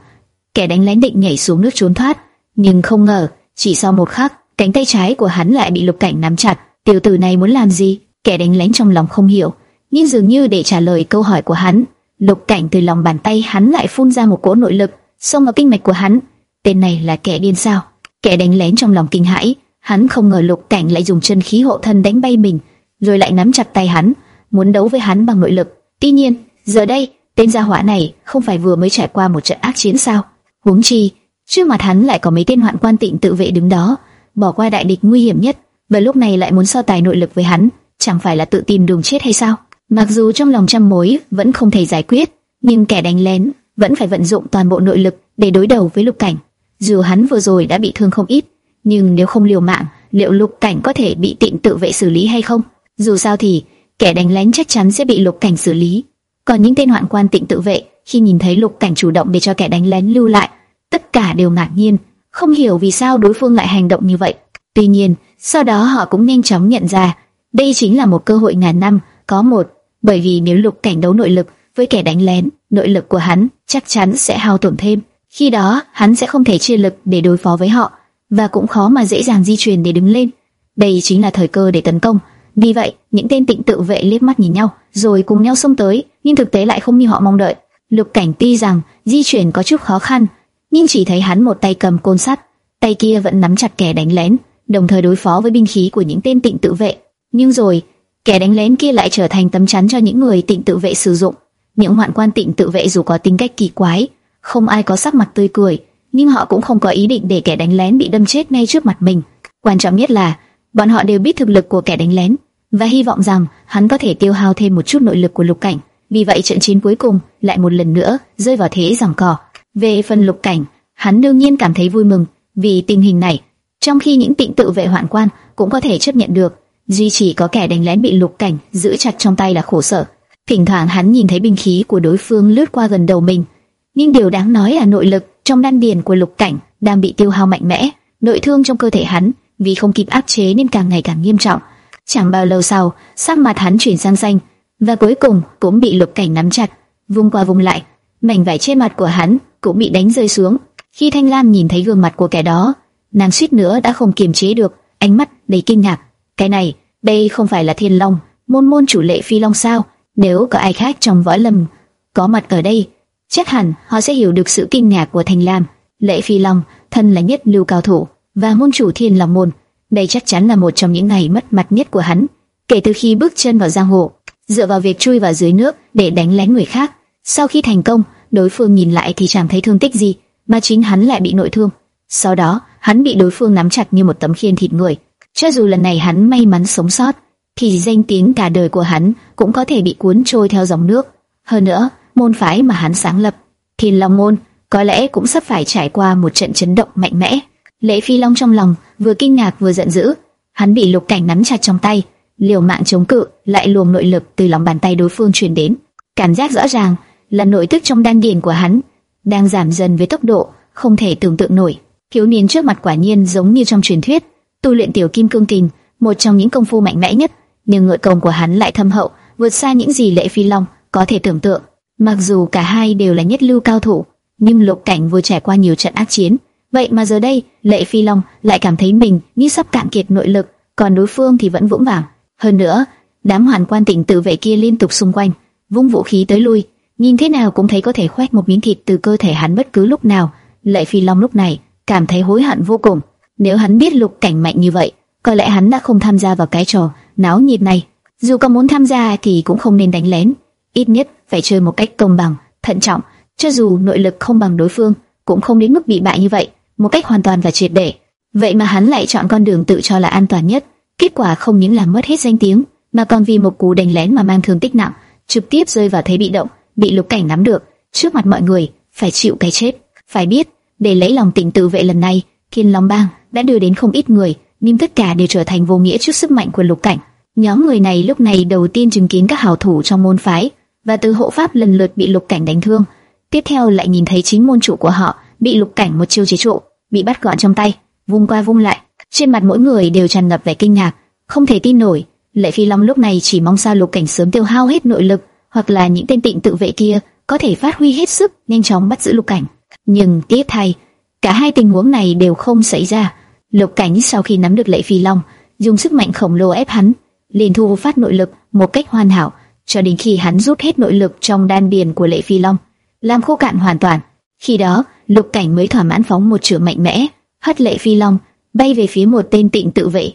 kẻ đánh lén định nhảy xuống nước trốn thoát, nhưng không ngờ, chỉ sau một khắc, cánh tay trái của hắn lại bị Lục Cảnh nắm chặt. Tiểu tử này muốn làm gì? Kẻ đánh lén trong lòng không hiểu, nhưng dường như để trả lời câu hỏi của hắn, Lục Cảnh từ lòng bàn tay hắn lại phun ra một cỗ nội lực, xông vào kinh mạch của hắn. Tên này là kẻ điên sao? Kẻ đánh lén trong lòng kinh hãi, hắn không ngờ Lục Cảnh lại dùng chân khí hộ thân đánh bay mình, rồi lại nắm chặt tay hắn, muốn đấu với hắn bằng nội lực. Tuy nhiên, giờ đây, tên gia hỏa này không phải vừa mới trải qua một trận ác chiến sao? Huống chi, trước mặt hắn lại có mấy tên hoạn quan tịnh tự vệ đứng đó, bỏ qua đại địch nguy hiểm nhất, và lúc này lại muốn so tài nội lực với hắn, chẳng phải là tự tìm đường chết hay sao? Mặc dù trong lòng trăm mối vẫn không thể giải quyết, nhưng kẻ đánh lén vẫn phải vận dụng toàn bộ nội lực để đối đầu với Lục Cảnh. Dù hắn vừa rồi đã bị thương không ít, nhưng nếu không liều mạng, liệu Lục Cảnh có thể bị Tịnh tự vệ xử lý hay không? Dù sao thì kẻ đánh lén chắc chắn sẽ bị Lục Cảnh xử lý. Còn những tên hoạn quan Tịnh tự vệ khi nhìn thấy Lục Cảnh chủ động để cho kẻ đánh lén lưu lại, tất cả đều ngạc nhiên, không hiểu vì sao đối phương lại hành động như vậy. Tuy nhiên, sau đó họ cũng nhanh chóng nhận ra, đây chính là một cơ hội ngàn năm có một, bởi vì nếu Lục Cảnh đấu nội lực với kẻ đánh lén, nội lực của hắn chắc chắn sẽ hao tổn thêm. Khi đó, hắn sẽ không thể chia lực để đối phó với họ, và cũng khó mà dễ dàng di chuyển để đứng lên. Đây chính là thời cơ để tấn công. Vì vậy, những tên tịnh tự vệ liếc mắt nhìn nhau, rồi cùng nhau xông tới, nhưng thực tế lại không như họ mong đợi. Lục Cảnh tuy rằng di chuyển có chút khó khăn, nhưng chỉ thấy hắn một tay cầm côn sắt, tay kia vẫn nắm chặt kẻ đánh lén, đồng thời đối phó với binh khí của những tên tịnh tự vệ. Nhưng rồi, kẻ đánh lén kia lại trở thành tấm chắn cho những người tịnh tự vệ sử dụng. Những hoạn quan tịnh tự vệ dù có tính cách kỳ quái, không ai có sắc mặt tươi cười, nhưng họ cũng không có ý định để kẻ đánh lén bị đâm chết ngay trước mặt mình. Quan trọng nhất là bọn họ đều biết thực lực của kẻ đánh lén và hy vọng rằng hắn có thể tiêu hao thêm một chút nội lực của Lục Cảnh. Vì vậy trận chiến cuối cùng lại một lần nữa rơi vào thế giằng co. Về phần Lục Cảnh, hắn đương nhiên cảm thấy vui mừng vì tình hình này, trong khi những tịnh tự vệ hoạn quan cũng có thể chấp nhận được, duy chỉ có kẻ đánh lén bị Lục Cảnh giữ chặt trong tay là khổ sở. Thỉnh thoảng hắn nhìn thấy binh khí của đối phương lướt qua gần đầu mình, nhưng điều đáng nói là nội lực trong đan điền của Lục Cảnh đang bị tiêu hao mạnh mẽ, nội thương trong cơ thể hắn vì không kịp áp chế nên càng ngày càng nghiêm trọng. Chẳng bao lâu sau, sắc mặt hắn chuyển sang xanh, và cuối cùng cũng bị Lục Cảnh nắm chặt, vung qua vung lại, mảnh vải trên mặt của hắn cũng bị đánh rơi xuống. Khi Thanh Lam nhìn thấy gương mặt của kẻ đó, nàng suýt nữa đã không kiềm chế được, ánh mắt đầy kinh ngạc. Cái này, đây không phải là Thiên Long, môn môn chủ lệ Phi Long sao? Nếu có ai khác trong võ lâm có mặt ở đây, chắc hẳn họ sẽ hiểu được sự kinh ngạc của thành Lam. Lệ Phi Long, thân là nhất lưu cao thủ và môn chủ Thiên Long môn, đây chắc chắn là một trong những ngày mất mặt nhất của hắn kể từ khi bước chân vào giang hồ. Dựa vào việc chui vào dưới nước để đánh lén người khác, sau khi thành công, đối phương nhìn lại thì chẳng thấy thương tích gì, mà chính hắn lại bị nội thương. Sau đó, hắn bị đối phương nắm chặt như một tấm khiên thịt người. Cho dù lần này hắn may mắn sống sót, thì danh tiếng cả đời của hắn cũng có thể bị cuốn trôi theo dòng nước. Hơn nữa, môn phái mà hắn sáng lập, Thiên Long môn, có lẽ cũng sắp phải trải qua một trận chấn động mạnh mẽ. Lễ Phi Long trong lòng vừa kinh ngạc vừa giận dữ, hắn bị Lục Cảnh nắm chặt trong tay, liều mạng chống cự, lại luồng nội lực từ lòng bàn tay đối phương truyền đến. Cảm giác rõ ràng là nội tức trong đan điền của hắn đang giảm dần với tốc độ không thể tưởng tượng nổi. Thiếu niên trước mặt quả nhiên giống như trong truyền thuyết, tu luyện tiểu kim cương kình, một trong những công phu mạnh mẽ nhất, nhưng ngựa công của hắn lại thâm hậu, vượt xa những gì Lệ Phi Long có thể tưởng tượng. Mặc dù cả hai đều là nhất lưu cao thủ, nhưng Lục Cảnh vừa trải qua nhiều trận ác chiến, vậy mà giờ đây Lệ Phi Long lại cảm thấy mình như sắp cạn kiệt nội lực, còn đối phương thì vẫn vững vàng. Hơn nữa, đám hoàn quan tỉnh tự vệ kia liên tục xung quanh, vung vũ khí tới lui, nhìn thế nào cũng thấy có thể khoét một miếng thịt từ cơ thể hắn bất cứ lúc nào. Lệ Phi Long lúc này cảm thấy hối hận vô cùng. Nếu hắn biết lục cảnh mạnh như vậy, có lẽ hắn đã không tham gia vào cái trò náo nhiệt này. Dù có muốn tham gia thì cũng không nên đánh lén, ít nhất phải chơi một cách công bằng, thận trọng. Cho dù nội lực không bằng đối phương, cũng không đến mức bị bại như vậy, một cách hoàn toàn và triệt để. Vậy mà hắn lại chọn con đường tự cho là an toàn nhất, kết quả không những làm mất hết danh tiếng, mà còn vì một cú đánh lén mà mang thương tích nặng, trực tiếp rơi vào thế bị động bị lục cảnh nắm được, trước mặt mọi người phải chịu cái chết. Phải biết, để lấy lòng tình tự vệ lần này, Kiên Long Bang đã đưa đến không ít người, nhưng tất cả đều trở thành vô nghĩa trước sức mạnh của lục cảnh. Nhóm người này lúc này đầu tiên chứng kiến các hảo thủ trong môn phái, và từ hộ pháp lần lượt bị lục cảnh đánh thương. Tiếp theo lại nhìn thấy chính môn chủ của họ bị lục cảnh một chiêu chế trụ, bị bắt gọn trong tay, vung qua vung lại. Trên mặt mỗi người đều tràn ngập vẻ kinh ngạc, không thể tin nổi. Lệ Phi Long lúc này chỉ mong sao lục cảnh sớm tiêu hao hết nội lực, hoặc là những tên tịnh tự vệ kia có thể phát huy hết sức nhanh chóng bắt giữ lục cảnh. Nhưng tiếc thay, cả hai tình huống này đều không xảy ra. Lục cảnh sau khi nắm được lệ phi long, dùng sức mạnh khổng lồ ép hắn, liền thu phát nội lực một cách hoàn hảo, cho đến khi hắn rút hết nội lực trong đan điền của lệ phi long, làm khô cạn hoàn toàn. Khi đó, lục cảnh mới thỏa mãn phóng một chưởng mạnh mẽ, hất lệ phi long bay về phía một tên tịnh tự vệ.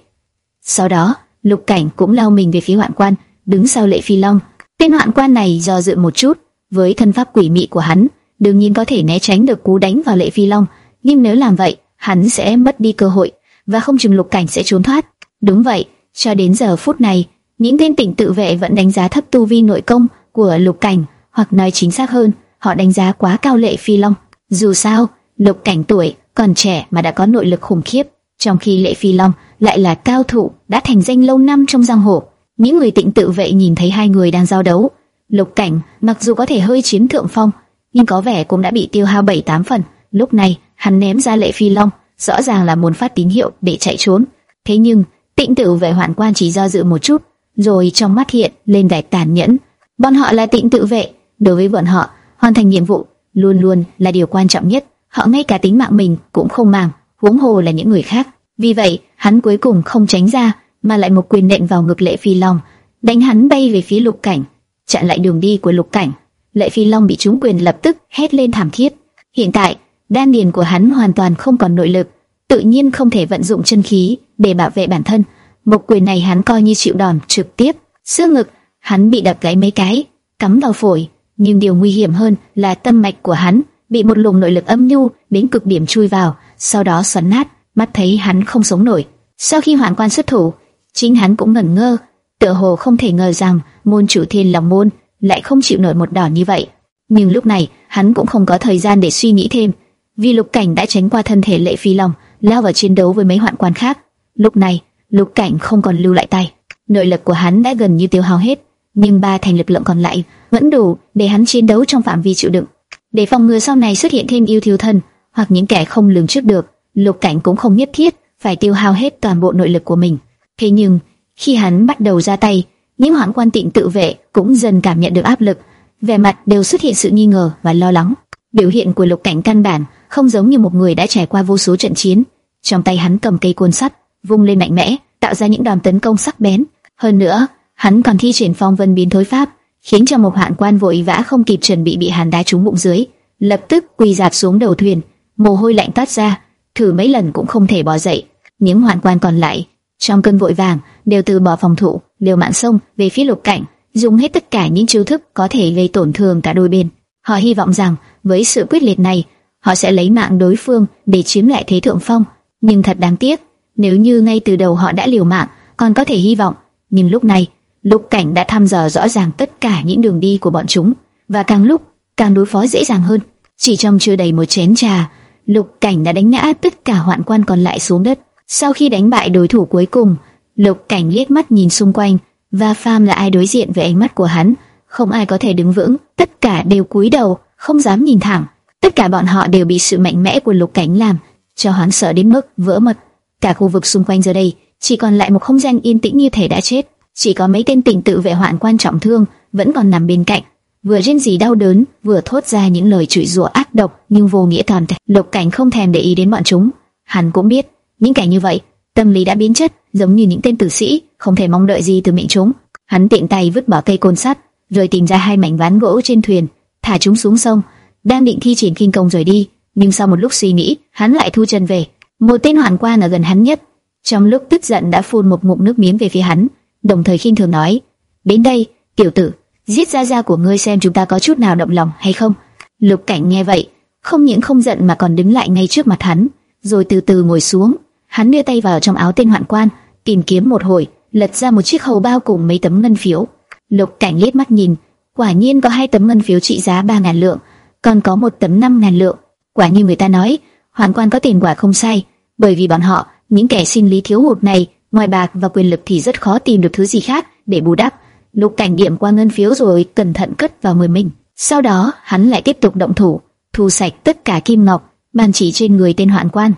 Sau đó, lục cảnh cũng lao mình về phía hoạn quan, đứng sau lệ phi long, Tên hoạn quan này do dự một chút, với thân pháp quỷ mị của hắn, đương nhiên có thể né tránh được cú đánh vào Lệ Phi Long, nhưng nếu làm vậy, hắn sẽ mất đi cơ hội và không chừng Lục Cảnh sẽ trốn thoát. Đúng vậy, cho đến giờ phút này, những tên tỉnh tự vệ vẫn đánh giá thấp tu vi nội công của Lục Cảnh, hoặc nói chính xác hơn, họ đánh giá quá cao Lệ Phi Long. Dù sao, Lục Cảnh tuổi còn trẻ mà đã có nội lực khủng khiếp, trong khi Lệ Phi Long lại là cao thủ đã thành danh lâu năm trong giang hồ. Những người tịnh tự vệ nhìn thấy hai người đang giao đấu, Lục Cảnh mặc dù có thể hơi chiếm thượng phong, nhưng có vẻ cũng đã bị tiêu hao bảy tám phần. Lúc này, hắn ném ra Lệ Phi Long, rõ ràng là muốn phát tín hiệu để chạy trốn. Thế nhưng, tịnh tự vệ hoạn quan chỉ do dự một chút, rồi trong mắt hiện lên vẻ tàn nhẫn. Bọn họ là tịnh tự vệ, đối với bọn họ, hoàn thành nhiệm vụ luôn luôn là điều quan trọng nhất. Họ ngay cả tính mạng mình cũng không màng, huống hồ là những người khác. Vì vậy, hắn cuối cùng không tránh ra, mà lại một quyền nện vào ngực Lệ Phi Long, đánh hắn bay về phía Lục Cảnh, chặn lại đường đi của Lục Cảnh. Lệ Phi Long bị trúng quyền lập tức hét lên thảm thiết. Hiện tại, đan điền của hắn hoàn toàn không còn nội lực, tự nhiên không thể vận dụng chân khí để bảo vệ bản thân. Một quyền này hắn coi như chịu đòn trực tiếp, xương ngực hắn bị đập gãy mấy cái, cắm vào phổi. Nhưng điều nguy hiểm hơn là tâm mạch của hắn bị một luồng nội lực âm nhu đến cực điểm chui vào, sau đó xoắn nát. Mắt thấy hắn không sống nổi. Sau khi hoàn quan xuất thủ, chính hắn cũng ngẩn ngơ, tựa hồ không thể ngờ rằng môn chủ thiên lòng môn lại không chịu nổi một đòn như vậy. Nhưng lúc này hắn cũng không có thời gian để suy nghĩ thêm, vì lục cảnh đã tránh qua thân thể lệ phi long, lao vào chiến đấu với mấy hoạn quan khác. Lúc này lục cảnh không còn lưu lại tay, nội lực của hắn đã gần như tiêu hao hết, nhưng ba thành lực lượng còn lại vẫn đủ để hắn chiến đấu trong phạm vi chịu đựng. Để phòng ngừa sau này xuất hiện thêm yêu thiếu thân hoặc những kẻ không lường trước được, lục cảnh cũng không nhất thiết phải tiêu hao hết toàn bộ nội lực của mình. Thế nhưng khi hắn bắt đầu ra tay, những hoạn quan tịnh tự vệ cũng dần cảm nhận được áp lực, vẻ mặt đều xuất hiện sự nghi ngờ và lo lắng. Biểu hiện của lục cảnh căn bản không giống như một người đã trải qua vô số trận chiến. Trong tay hắn cầm cây cuốn sắt, vung lên mạnh mẽ, tạo ra những đòn tấn công sắc bén. Hơn nữa, hắn còn thi triển phong vân biến thối pháp, khiến cho một hoạn quan vội vã không kịp chuẩn bị bị hàn đá trúng bụng dưới, lập tức quỳ dạp xuống đầu thuyền, mồ hôi lạnh toát ra, thử mấy lần cũng không thể bò dậy. Những hoạn quan còn lại, trong cơn vội vàng, đều từ bỏ phòng thủ, liều mạng sông về phía lục cảnh, dùng hết tất cả những chiêu thức có thể gây tổn thương cả đôi bên. Họ hy vọng rằng với sự quyết liệt này, họ sẽ lấy mạng đối phương để chiếm lại thế thượng phong. Nhưng thật đáng tiếc, nếu như ngay từ đầu họ đã liều mạng, còn có thể hy vọng. Nhưng lúc này, lục cảnh đã thăm dò rõ ràng tất cả những đường đi của bọn chúng, và càng lúc càng đối phó dễ dàng hơn. Chỉ trong chưa đầy một chén trà, lục cảnh đã đánh ngã tất cả hoạn quan còn lại xuống đất. Sau khi đánh bại đối thủ cuối cùng, lục cảnh liếc mắt nhìn xung quanh, và Pham là ai đối diện với ánh mắt của hắn, không ai có thể đứng vững, tất cả đều cúi đầu, không dám nhìn thẳng. Tất cả bọn họ đều bị sự mạnh mẽ của lục cảnh làm cho hoảng sợ đến mức vỡ mật. Cả khu vực xung quanh giờ đây chỉ còn lại một không gian yên tĩnh như thể đã chết, chỉ có mấy tên tỉnh tự vệ hoạn quan trọng thương vẫn còn nằm bên cạnh, vừa rên rỉ đau đớn, vừa thốt ra những lời chửi rủa ác độc nhưng vô nghĩa toàn thể. Lục cảnh không thèm để ý đến bọn chúng, hắn cũng biết những kẻ như vậy tâm lý đã biến chất, giống như những tên tử sĩ, không thể mong đợi gì từ mệnh chúng. Hắn tiện tay vứt bỏ cây côn sắt, rồi tìm ra hai mảnh ván gỗ trên thuyền, thả chúng xuống sông, đang định thi triển kinh công rời đi, nhưng sau một lúc suy nghĩ, hắn lại thu chân về. Một tên hoàn quan ở gần hắn nhất, trong lúc tức giận đã phun một ngụm nước miếng về phía hắn, đồng thời khinh thường nói: "Đến đây, tiểu tử, giết gia gia của ngươi xem chúng ta có chút nào động lòng hay không." Lục Cảnh nghe vậy, không những không giận mà còn đứng lại ngay trước mặt hắn, rồi từ từ ngồi xuống. Hắn đưa tay vào trong áo tên hoạn quan, tìm kiếm một hồi, lật ra một chiếc hầu bao cùng mấy tấm ngân phiếu. Lục Cảnh liếc mắt nhìn, quả nhiên có hai tấm ngân phiếu trị giá ba ngàn lượng, còn có một tấm năm ngàn lượng. Quả như người ta nói, hoàn quan có tiền quả không sai, bởi vì bọn họ, những kẻ sinh lý thiếu hụt này, ngoài bạc và quyền lực thì rất khó tìm được thứ gì khác để bù đắp. Lục Cảnh điểm qua ngân phiếu rồi cẩn thận cất vào người mình. Sau đó, hắn lại tiếp tục động thủ, thu sạch tất cả kim ngọc, bàn chỉ trên người tên hoạn quan.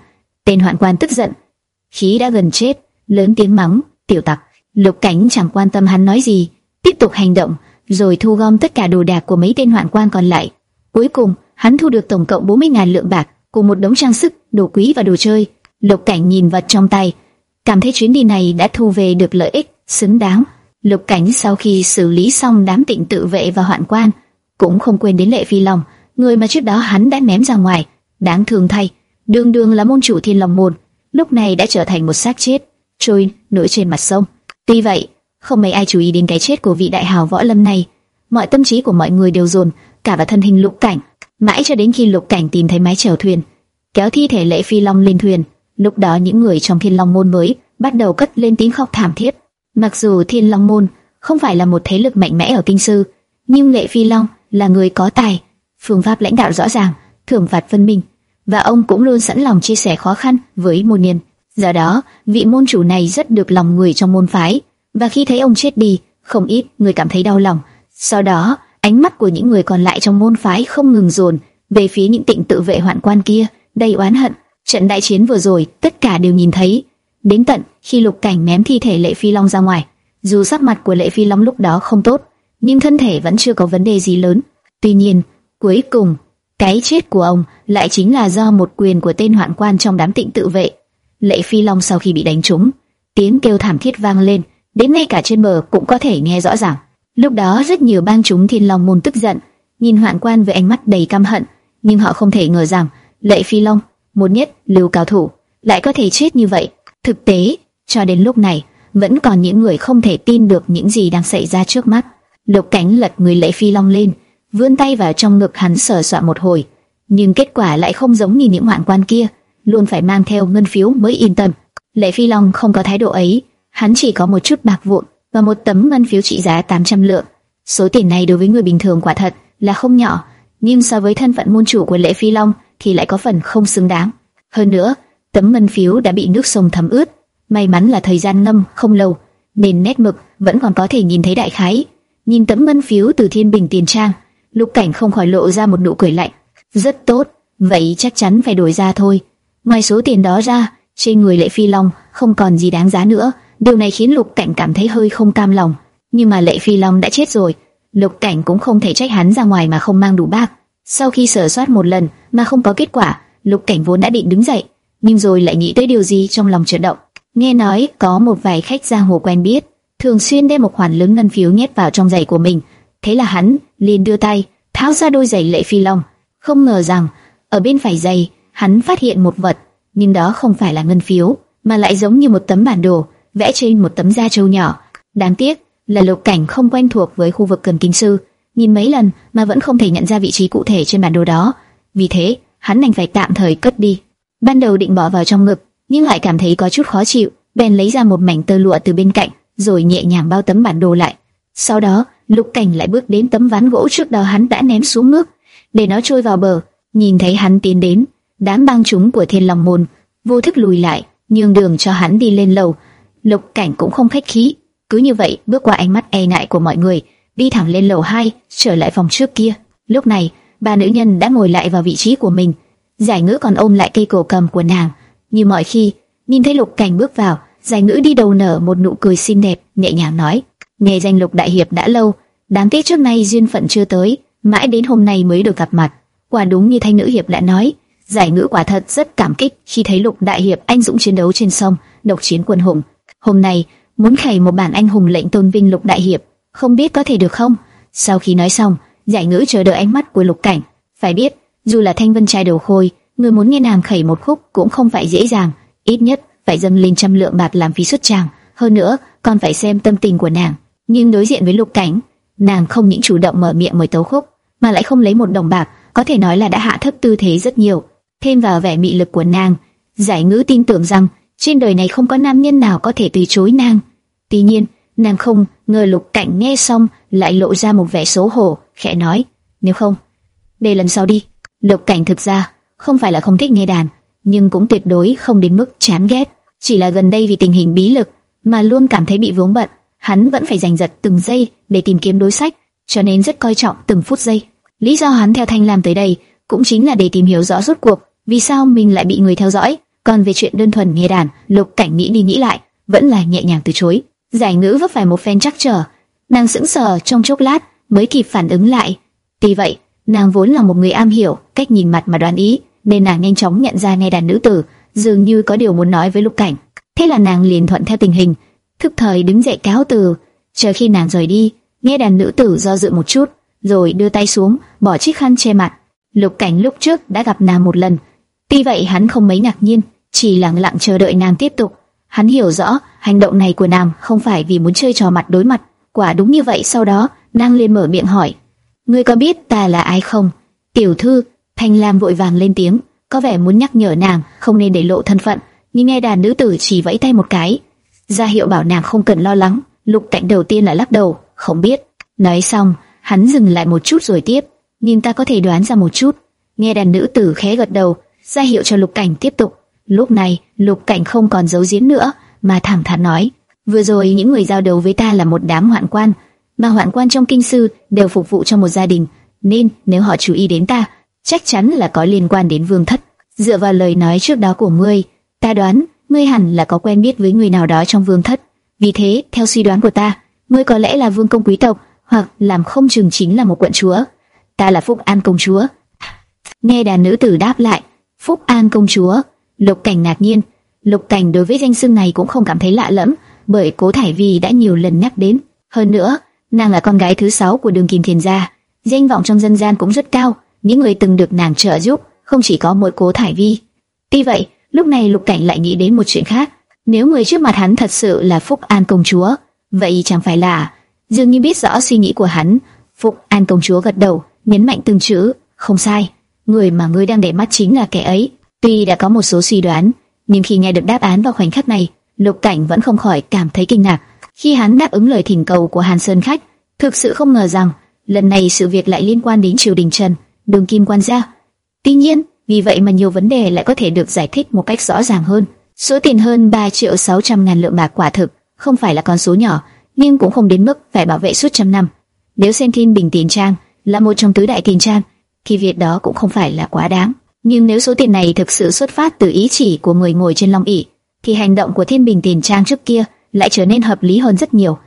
Tên hoạn quan tức giận, khí đã gần chết, lớn tiếng mắng, tiểu tặc. Lục Cảnh chẳng quan tâm hắn nói gì, tiếp tục hành động, rồi thu gom tất cả đồ đạc của mấy tên hoạn quan còn lại. Cuối cùng, hắn thu được tổng cộng 40.000 lượng bạc, cùng một đống trang sức, đồ quý và đồ chơi. Lục Cảnh nhìn vật trong tay, cảm thấy chuyến đi này đã thu về được lợi ích xứng đáng. Lục Cảnh sau khi xử lý xong đám tịnh tự vệ và hoạn quan, cũng không quên đến Lệ Phi Long, người mà trước đó hắn đã ném ra ngoài. Đáng thương thay, đường đường là môn chủ Thiên Long môn, lúc này đã trở thành một xác chết, trôi nổi trên mặt sông. Tuy vậy, không mấy ai chú ý đến cái chết của vị đại hào võ lâm này. Mọi tâm trí của mọi người đều dồn cả vào thân hình Lục Cảnh, mãi cho đến khi Lục Cảnh tìm thấy mái chèo thuyền, kéo thi thể Lệ Phi Long lên thuyền. Lúc đó những người trong Thiên Long môn mới bắt đầu cất lên tiếng khóc thảm thiết. Mặc dù Thiên Long môn không phải là một thế lực mạnh mẽ ở kinh sư, nhưng Lệ Phi Long là người có tài, phương pháp lãnh đạo rõ ràng, thưởng phạt phân minh, và ông cũng luôn sẵn lòng chia sẻ khó khăn với môn nhân. Do đó, vị môn chủ này rất được lòng người trong môn phái, và khi thấy ông chết đi, không ít người cảm thấy đau lòng. Sau đó, ánh mắt của những người còn lại trong môn phái không ngừng dồn về phía những tịnh tự vệ hoạn quan kia, đầy oán hận. Trận đại chiến vừa rồi, tất cả đều nhìn thấy. Đến tận khi Lục Cảnh ném thi thể Lệ Phi Long ra ngoài, dù sắc mặt của Lệ Phi Long lúc đó không tốt, nhưng thân thể vẫn chưa có vấn đề gì lớn. Tuy nhiên, cuối cùng, cái chết của ông lại chính là do một quyền của tên hoạn quan trong đám tịnh tự vệ. Lệ Phi Long sau khi bị đánh trúng, tiếng kêu thảm thiết vang lên, đến ngay cả trên bờ cũng có thể nghe rõ ràng. Lúc đó rất nhiều bang chúng Thiên Long môn tức giận, nhìn hoạn quan với ánh mắt đầy căm hận, nhưng họ không thể ngờ rằng Lệ Phi Long, một nhất lưu cao thủ, lại có thể chết như vậy. Thực tế, cho đến lúc này, vẫn còn những người không thể tin được những gì đang xảy ra trước mắt. Lục Cảnh lật người Lệ Phi Long lên, vươn tay vào trong ngực hắn sờ soạn một hồi, nhưng kết quả lại không giống như những hoạn quan kia, luôn phải mang theo ngân phiếu mới yên tâm. Lệ Phi Long không có thái độ ấy, hắn chỉ có một chút bạc vụn và một tấm ngân phiếu trị giá 800 lượng. Số tiền này đối với người bình thường quả thật là không nhỏ, nhưng so với thân phận môn chủ của lễ Phi Long thì lại có phần không xứng đáng. Hơn nữa, tấm ngân phiếu đã bị nước sông thấm ướt, may mắn là thời gian ngâm không lâu, nên nét mực vẫn còn có thể nhìn thấy đại khái. Nhìn tấm ngân phiếu từ Thiên Bình tiền trang, Lục Cảnh không khỏi lộ ra một nụ cười lạnh. Rất tốt, vậy chắc chắn phải đổi ra thôi. Ngoài số tiền đó ra, trên người Lệ Phi Long không còn gì đáng giá nữa. Điều này khiến Lục Cảnh cảm thấy hơi không cam lòng. Nhưng mà Lệ Phi Long đã chết rồi, Lục Cảnh cũng không thể trách hắn ra ngoài mà không mang đủ bạc. Sau khi sở soát một lần mà không có kết quả, Lục Cảnh vốn đã định đứng dậy, nhưng rồi lại nghĩ tới điều gì trong lòng chợt động. Nghe nói có một vài khách giang hồ quen biết, thường xuyên đem một khoản lớn ngân phiếu nhét vào trong giày của mình. Thế là hắn liền đưa tay tháo ra đôi giày Lệ Phi Long. Không ngờ rằng ở bên phải giày hắn phát hiện một vật, nhưng đó không phải là ngân phiếu, mà lại giống như một tấm bản đồ vẽ trên một tấm da trâu nhỏ. Đáng tiếc là Lục Cảnh không quen thuộc với khu vực cần kinh sư, nhìn mấy lần mà vẫn không thể nhận ra vị trí cụ thể trên bản đồ đó. Vì thế, hắn đành phải tạm thời cất đi. Ban đầu định bỏ vào trong ngực, nhưng lại cảm thấy có chút khó chịu, bèn lấy ra một mảnh tơ lụa từ bên cạnh, rồi nhẹ nhàng bao tấm bản đồ lại. Sau đó, Lục Cảnh lại bước đến tấm ván gỗ trước đó hắn đã ném xuống nước, để nó trôi vào bờ. Nhìn thấy hắn tiến đến, đám băng chúng của Thiên Long môn vô thức lùi lại, nhường đường cho hắn đi lên lầu. Lục Cảnh cũng không khách khí, cứ như vậy bước qua ánh mắt e ngại của mọi người, đi thẳng lên lầu 2, trở lại phòng trước kia. Lúc này, ba nữ nhân đã ngồi lại vào vị trí của mình. Giải ngữ còn ôm lại cây cổ cầm của nàng. Như mọi khi, nhìn thấy Lục Cảnh bước vào, giải ngữ đi đầu nở một nụ cười xinh đẹp, nhẹ nhàng nói: "Nghe danh Lục đại hiệp đã lâu, đáng tiếc trước nay duyên phận chưa tới, mãi đến hôm nay mới được gặp mặt." Quả đúng như thanh nữ hiệp đã nói, giải ngữ quả thật rất cảm kích khi thấy Lục đại hiệp anh dũng chiến đấu trên sông, độc chiến quân hùng. Hôm nay muốn khải một bản anh hùng lệnh tôn vinh Lục đại hiệp, không biết có thể được không? Sau khi nói xong, giải ngữ chờ đợi ánh mắt của Lục Cảnh. Phải biết, dù là thanh vân trai đầu khôi, người muốn nghe nàng khẩy một khúc cũng không phải dễ dàng, ít nhất phải dâng lên trăm lượng bạc làm phí xuất tràng, hơn nữa còn phải xem tâm tình của nàng. Nhưng đối diện với Lục Cảnh, nàng không những chủ động mở miệng mời tấu khúc, mà lại không lấy một đồng bạc, có thể nói là đã hạ thấp tư thế rất nhiều. Thêm vào vẻ mị lực của nàng, giải ngữ tin tưởng rằng trên đời này không có nam nhân nào có thể từ chối nàng. Tuy nhiên, nàng không ngờ Lục Cảnh nghe xong lại lộ ra một vẻ xấu hổ, khẽ nói: "Nếu không, để lần sau đi." Lục Cảnh thực ra không phải là không thích nghe đàn, nhưng cũng tuyệt đối không đến mức chán ghét. Chỉ là gần đây vì tình hình bí lực mà luôn cảm thấy bị vướng bận, hắn vẫn phải giành giật từng giây để tìm kiếm đối sách, cho nên rất coi trọng từng phút giây. Lý do hắn theo Thanh Lam tới đây cũng chính là để tìm hiểu rõ rốt cuộc vì sao mình lại bị người theo dõi. Còn về chuyện đơn thuần nghe đàn, Lục Cảnh nghĩ đi nghĩ lại, vẫn là nhẹ nhàng từ chối. Giải ngữ vấp phải một phen chắc trở, nàng sững sờ trong chốc lát mới kịp phản ứng lại. Tuy vậy, nàng vốn là một người am hiểu cách nhìn mặt mà đoán ý, nên nàng nhanh chóng nhận ra nghe đàn nữ tử dường như có điều muốn nói với Lục Cảnh. Thế là nàng liền thuận theo tình hình, thức thời đứng dậy cáo từ. Chờ khi nàng rời đi, nghe đàn nữ tử do dự một chút, rồi đưa tay xuống, bỏ chiếc khăn che mặt. Lục Cảnh lúc trước đã gặp nàng một lần, tuy vậy hắn không mấy ngạc nhiên, chỉ lặng lặng chờ đợi nàng tiếp tục. Hắn hiểu rõ hành động này của nàng không phải vì muốn chơi trò mặt đối mặt, quả đúng như vậy. Sau đó nàng liền mở miệng hỏi: ngươi có biết ta là ai không? Tiểu thư Thanh Lam vội vàng lên tiếng, có vẻ muốn nhắc nhở nàng không nên để lộ thân phận, nhưng nghe đàn nữ tử chỉ vẫy tay một cái. ra hiệu bảo nàng không cần lo lắng. Lục Cảnh đầu tiên là lắc đầu, không biết. Nói xong, hắn dừng lại một chút rồi tiếp, nhưng ta có thể đoán ra một chút. Nghe đàn nữ tử khẽ gật đầu, ra hiệu cho Lục Cảnh tiếp tục. Lúc này, Lục Cảnh không còn giấu giếm nữa, mà thẳng thắn nói: vừa rồi những người giao đấu với ta là một đám hoạn quan, mà hoạn quan trong kinh sư đều phục vụ cho một gia đình, nên nếu họ chú ý đến ta, chắc chắn là có liên quan đến vương thất. Dựa vào lời nói trước đó của ngươi, ta đoán ngươi hẳn là có quen biết với người nào đó trong vương thất. Vì thế, theo suy đoán của ta, ngươi có lẽ là vương công quý tộc, hoặc làm không chừng chính là một quận chúa. Ta là Phúc An công chúa. Nghe đàn nữ tử đáp lại, Phúc An công chúa. Lục Cảnh ngạc nhiên, Lục Cảnh đối với danh xưng này cũng không cảm thấy lạ lẫm, bởi Cố Thải Vi đã nhiều lần nhắc đến. Hơn nữa, nàng là con gái thứ sáu của Đường Kim Thiền gia, danh vọng trong dân gian cũng rất cao. Những người từng được nàng trợ giúp không chỉ có mỗi Cố Thải Vi. Tuy vậy, lúc này Lục Cảnh lại nghĩ đến một chuyện khác. Nếu người trước mặt hắn thật sự là Phúc An công chúa, vậy chẳng phải là dường như biết rõ suy nghĩ của hắn. Phúc An công chúa gật đầu, nhấn mạnh từng chữ, không sai, người mà ngươi đang để mắt chính là kẻ ấy. Tuy đã có một số suy đoán, nhưng khi nghe được đáp án vào khoảnh khắc này, Lục Cảnh vẫn không khỏi cảm thấy kinh ngạc. Khi hắn đáp ứng lời thỉnh cầu của Hàn Sơn khách, thực sự không ngờ rằng lần này sự việc lại liên quan đến triều đình Trần, Đường Kim quan gia. Tuy nhiên, vì vậy mà nhiều vấn đề lại có thể được giải thích một cách rõ ràng hơn. Số tiền hơn 3 triệu 600 ngàn lượng bạc quả thực không phải là con số nhỏ, nhưng cũng không đến mức phải bảo vệ suốt trăm năm. Nếu xem Thiên Bình Tiền Trang là một trong tứ đại tiền trang, thì việc đó cũng không phải là quá đáng. Nhưng nếu số tiền này thực sự xuất phát từ ý chỉ của người ngồi trên long ỷ, thì hành động của Thiên Bình Tiền Trang trước kia lại trở nên hợp lý hơn rất nhiều.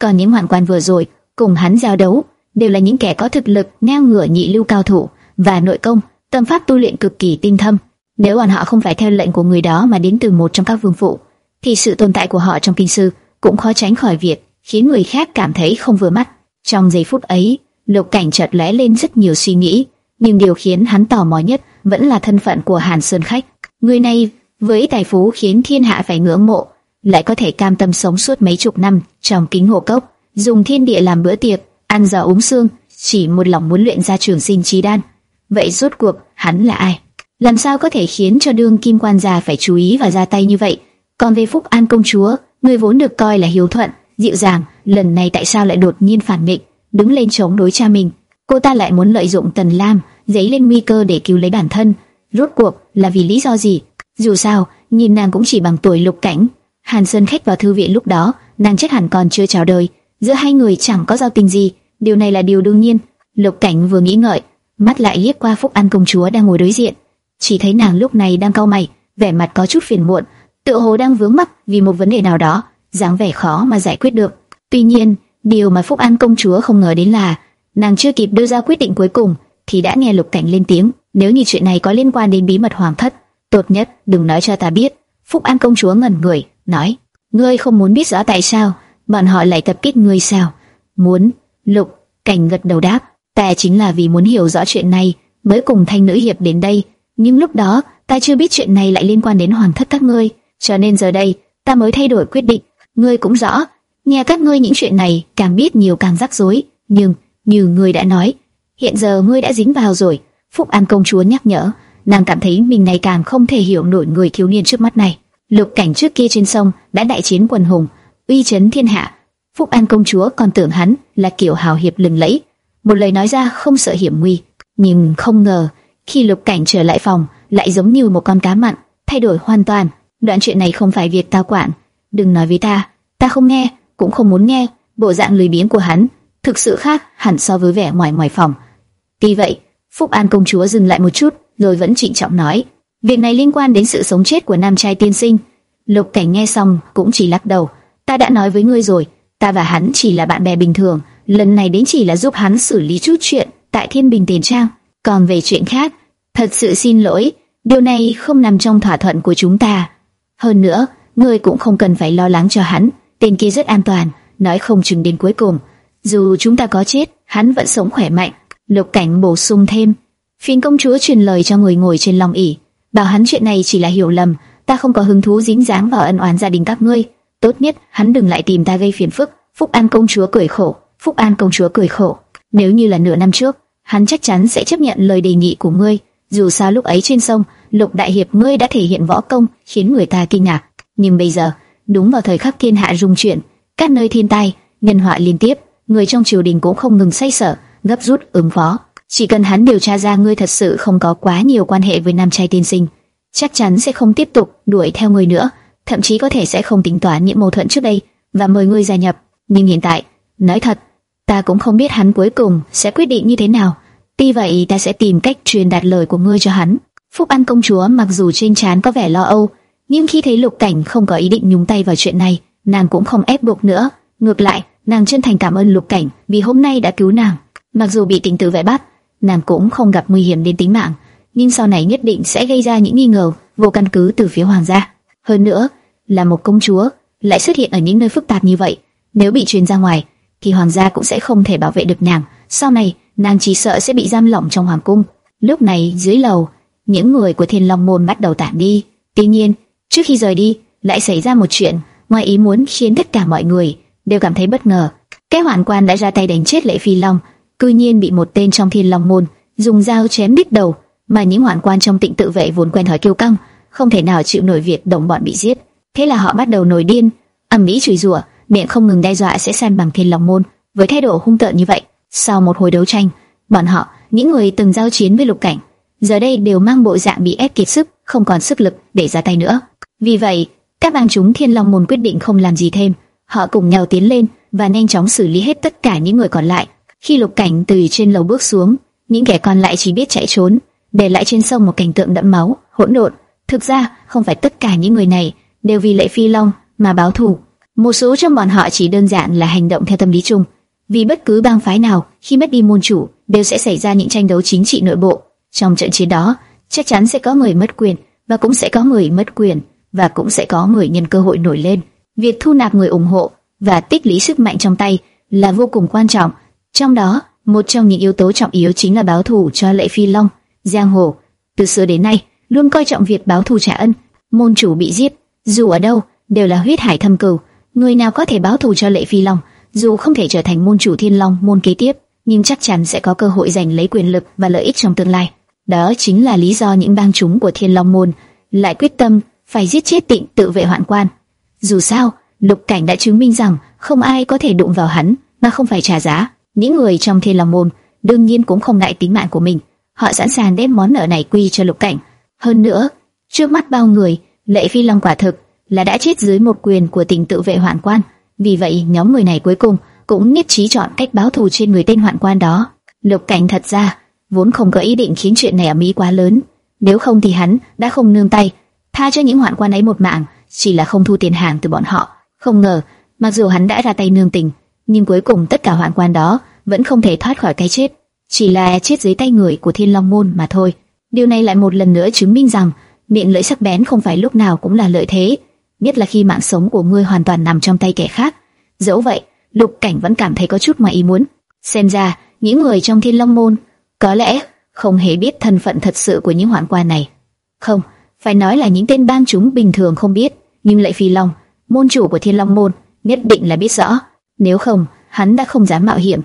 Còn những hoàn quan vừa rồi cùng hắn giao đấu đều là những kẻ có thực lực ngang ngửa nhị lưu cao thủ và nội công, tâm pháp tu luyện cực kỳ tinh thâm. Nếu bọn họ không phải theo lệnh của người đó mà đến từ một trong các vương phụ, thì sự tồn tại của họ trong kinh sư cũng khó tránh khỏi việc khiến người khác cảm thấy không vừa mắt. Trong giây phút ấy, Lục Cảnh chợt lóe lên rất nhiều suy nghĩ, nhưng điều khiến hắn tò mò nhất vẫn là thân phận của Hàn Sơn Khách. Người này với tài phú khiến thiên hạ phải ngưỡng mộ, lại có thể cam tâm sống suốt mấy chục năm trong kính hồ cốc, dùng thiên địa làm bữa tiệc, ăn giò uống xương, chỉ một lòng muốn luyện ra trường sinh trí đan. Vậy rốt cuộc hắn là ai? Làm sao có thể khiến cho đương kim quan gia phải chú ý và ra tay như vậy? Còn về Phúc An công chúa, người vốn được coi là hiếu thuận, dịu dàng, lần này tại sao lại đột nhiên phản nghịch, đứng lên chống đối cha mình? Cô ta lại muốn lợi dụng Tần Lam, dấy lên nguy cơ để cứu lấy bản thân. Rốt cuộc là vì lý do gì? Dù sao, nhìn nàng cũng chỉ bằng tuổi lục cảnh. Hàn Sơn khách vào thư viện lúc đó, nàng chết hẳn còn chưa chào đời. Giữa hai người chẳng có giao tình gì, điều này là điều đương nhiên. Lục cảnh vừa nghĩ ngợi, mắt lại liếc qua Phúc An công chúa đang ngồi đối diện, chỉ thấy nàng lúc này đang cau mày, vẻ mặt có chút phiền muộn, tựa hồ đang vướng mắc vì một vấn đề nào đó, dáng vẻ khó mà giải quyết được. Tuy nhiên, điều mà Phúc An công chúa không ngờ đến là, nàng chưa kịp đưa ra quyết định cuối cùng, thì đã nghe Lục Cảnh lên tiếng, nếu như chuyện này có liên quan đến bí mật hoàng thất, tốt nhất đừng nói cho ta biết. Phúc An công chúa ngẩn người, nói, ngươi không muốn biết rõ tại sao bọn họ lại tập kích ngươi sao? Muốn? Lục Cảnh gật đầu đáp, ta chính là vì muốn hiểu rõ chuyện này mới cùng Thanh nữ hiệp đến đây. Nhưng lúc đó ta chưa biết chuyện này lại liên quan đến hoàng thất các ngươi, cho nên giờ đây ta mới thay đổi quyết định. Ngươi cũng rõ, nghe các ngươi những chuyện này càng biết nhiều càng rắc rối. Nhưng như ngươi đã nói, hiện giờ ngươi đã dính vào rồi. Phúc An công chúa nhắc nhở, nàng cảm thấy mình ngày càng không thể hiểu nổi người thiếu niên trước mắt này. Lục cảnh trước kia trên sông đã đại chiến quần hùng, uy chấn thiên hạ. Phúc An công chúa còn tưởng hắn là kiểu hào hiệp lừng lẫy, một lời nói ra không sợ hiểm nguy, nhưng không ngờ khi Lục cảnh trở lại phòng, lại giống như một con cá mặn, thay đổi hoàn toàn. Đoạn chuyện này không phải việc ta quản, đừng nói với ta, ta không nghe, cũng không muốn nghe. Bộ dạng lười biếng của hắn thực sự khác hẳn so với vẻ ngoài ngoài phòng. vì vậy, Phúc An công chúa dừng lại một chút, rồi vẫn trịnh trọng nói, việc này liên quan đến sự sống chết của nam trai tiên sinh. Lục Cảnh nghe xong cũng chỉ lắc đầu, ta đã nói với ngươi rồi, ta và hắn chỉ là bạn bè bình thường, lần này đến chỉ là giúp hắn xử lý chút chuyện tại Thiên Bình Tiền Trang, còn về chuyện khác, thật sự xin lỗi, điều này không nằm trong thỏa thuận của chúng ta. Hơn nữa, ngươi cũng không cần phải lo lắng cho hắn, tên kia rất an toàn, nói không chừng đến cuối cùng, dù chúng ta có chết, hắn vẫn sống khỏe mạnh. Lục Cảnh bổ sung thêm, Phiền công chúa truyền lời cho người ngồi trên lòng ỉ bảo hắn chuyện này chỉ là hiểu lầm, ta không có hứng thú dính dáng vào ân oán gia đình các ngươi, tốt nhất hắn đừng lại tìm ta gây phiền phức. Phúc An công chúa cười khổ, Phúc An công chúa cười khổ, nếu như là nửa năm trước, hắn chắc chắn sẽ chấp nhận lời đề nghị của ngươi. Dù sao lúc ấy trên sông, Lục đại hiệp ngươi đã thể hiện võ công, khiến người ta kinh ngạc, nhưng bây giờ, đúng vào thời khắc thiên hạ rung chuyển, các nơi thiên tai, nhân họa liên tiếp, người trong triều đình cũng không ngừng say sở, gấp rút ứng phó. Chỉ cần hắn điều tra ra ngươi thật sự không có quá nhiều quan hệ với nam trai tiên sinh, chắc chắn sẽ không tiếp tục đuổi theo ngươi nữa, thậm chí có thể sẽ không tính toán những mâu thuẫn trước đây và mời ngươi gia nhập. Nhưng hiện tại, nói thật, ta cũng không biết hắn cuối cùng sẽ quyết định như thế nào. Tuy vậy, ta sẽ tìm cách truyền đạt lời của ngươi cho hắn. Phúc An công chúa mặc dù trên trán có vẻ lo âu, nhưng khi thấy Lục Cảnh không có ý định nhúng tay vào chuyện này, nàng cũng không ép buộc nữa. Ngược lại, nàng chân thành cảm ơn Lục Cảnh vì hôm nay đã cứu nàng. Mặc dù bị tình tử vệ bắt, nàng cũng không gặp nguy hiểm đến tính mạng, nhưng sau này nhất định sẽ gây ra những nghi ngờ vô căn cứ từ phía hoàng gia. Hơn nữa, là một công chúa lại xuất hiện ở những nơi phức tạp như vậy, nếu bị truyền ra ngoài, thì hoàng gia cũng sẽ không thể bảo vệ được nàng. Sau này, nàng chỉ sợ sẽ bị giam lỏng trong hoàng cung. Lúc này dưới lầu, những người của Thiên Long môn bắt đầu tản đi. Tuy nhiên, trước khi rời đi, lại xảy ra một chuyện ngoài ý muốn khiến tất cả mọi người đều cảm thấy bất ngờ. Cái hoạn quan đã ra tay đánh chết Lệ Phi Long, cư nhiên bị một tên trong Thiên Long môn dùng dao chém đứt đầu, mà những hoạn quan trong Tịnh tự vệ vốn quen hỏi kiêu căng, không thể nào chịu nổi việc đồng bọn bị giết. Thế là họ bắt đầu nổi điên, ầm ĩ chửi rủa, miệng không ngừng đe dọa sẽ san bằng Thiên Long môn. Với thái độ hung tợn như vậy, sau một hồi đấu tranh, bọn họ, những người từng giao chiến với Lục Cảnh, giờ đây đều mang bộ dạng bị ép kiệt sức, không còn sức lực để ra tay nữa. Vì vậy, các bang chúng Thiên Long môn quyết định không làm gì thêm, họ cùng nhau tiến lên và nhanh chóng xử lý hết tất cả những người còn lại. Khi Lục Cảnh từ trên lầu bước xuống, những kẻ còn lại chỉ biết chạy trốn, để lại trên sông một cảnh tượng đẫm máu, hỗn độn. Thực ra, không phải tất cả những người này đều vì Lệ Phi Long mà báo thù. Một số trong bọn họ chỉ đơn giản là hành động theo tâm lý chung. Vì bất cứ bang phái nào khi mất đi môn chủ đều sẽ xảy ra những tranh đấu chính trị nội bộ. Trong trận chiến đó, chắc chắn sẽ có người mất quyền và cũng sẽ có người mất quyền và cũng sẽ có người nhân cơ hội nổi lên. Việc thu nạp người ủng hộ và tích lũy sức mạnh trong tay là vô cùng quan trọng. Trong đó, một trong những yếu tố trọng yếu chính là báo thù cho Lệ Phi Long. Giang hồ từ xưa đến nay luôn coi trọng việc báo thù trả ân. Môn chủ bị giết, dù ở đâu đều là huyết hải thâm cừu. Người nào có thể báo thù cho Lệ Phi Long, dù không thể trở thành môn chủ Thiên Long môn kế tiếp, nhưng chắc chắn sẽ có cơ hội giành lấy quyền lực và lợi ích trong tương lai. Đó chính là lý do những bang chúng của Thiên Long môn lại quyết tâm phải giết chết Tịnh tự vệ hoạn quan. Dù sao, Lục Cảnh đã chứng minh rằng không ai có thể đụng vào hắn mà không phải trả giá. Những người trong Thiên Long môn đương nhiên cũng không ngại tính mạng của mình, họ sẵn sàng đem món nợ này quy cho Lục Cảnh. Hơn nữa, trước mắt bao người, Lệ Phi Long quả thực là đã chết dưới một quyền của tình tự vệ hoạn quan. Vì vậy, nhóm người này cuối cùng cũng nhất trí chọn cách báo thù trên người tên hoạn quan đó. Lục Cảnh thật ra vốn không có ý định khiến chuyện này ở Mỹ quá lớn, nếu không thì hắn đã không nương tay tha cho những hoạn quan ấy một mạng, chỉ là không thu tiền hàng từ bọn họ. Không ngờ, mặc dù hắn đã ra tay nương tình, nhưng cuối cùng tất cả hoạn quan đó vẫn không thể thoát khỏi cái chết, chỉ là chết dưới tay người của Thiên Long môn mà thôi. Điều này lại một lần nữa chứng minh rằng miệng lưỡi sắc bén không phải lúc nào cũng là lợi thế, nhất là khi mạng sống của ngươi hoàn toàn nằm trong tay kẻ khác. Dẫu vậy, Lục Cảnh vẫn cảm thấy có chút ngoài ý muốn. Xem ra, những người trong Thiên Long môn có lẽ không hề biết thân phận thật sự của những hoạn quan này. Không, phải nói là những tên bang chúng bình thường không biết, nhưng lại Phi Long, môn chủ của Thiên Long môn, nhất định là biết rõ. Nếu không, hắn đã không dám mạo hiểm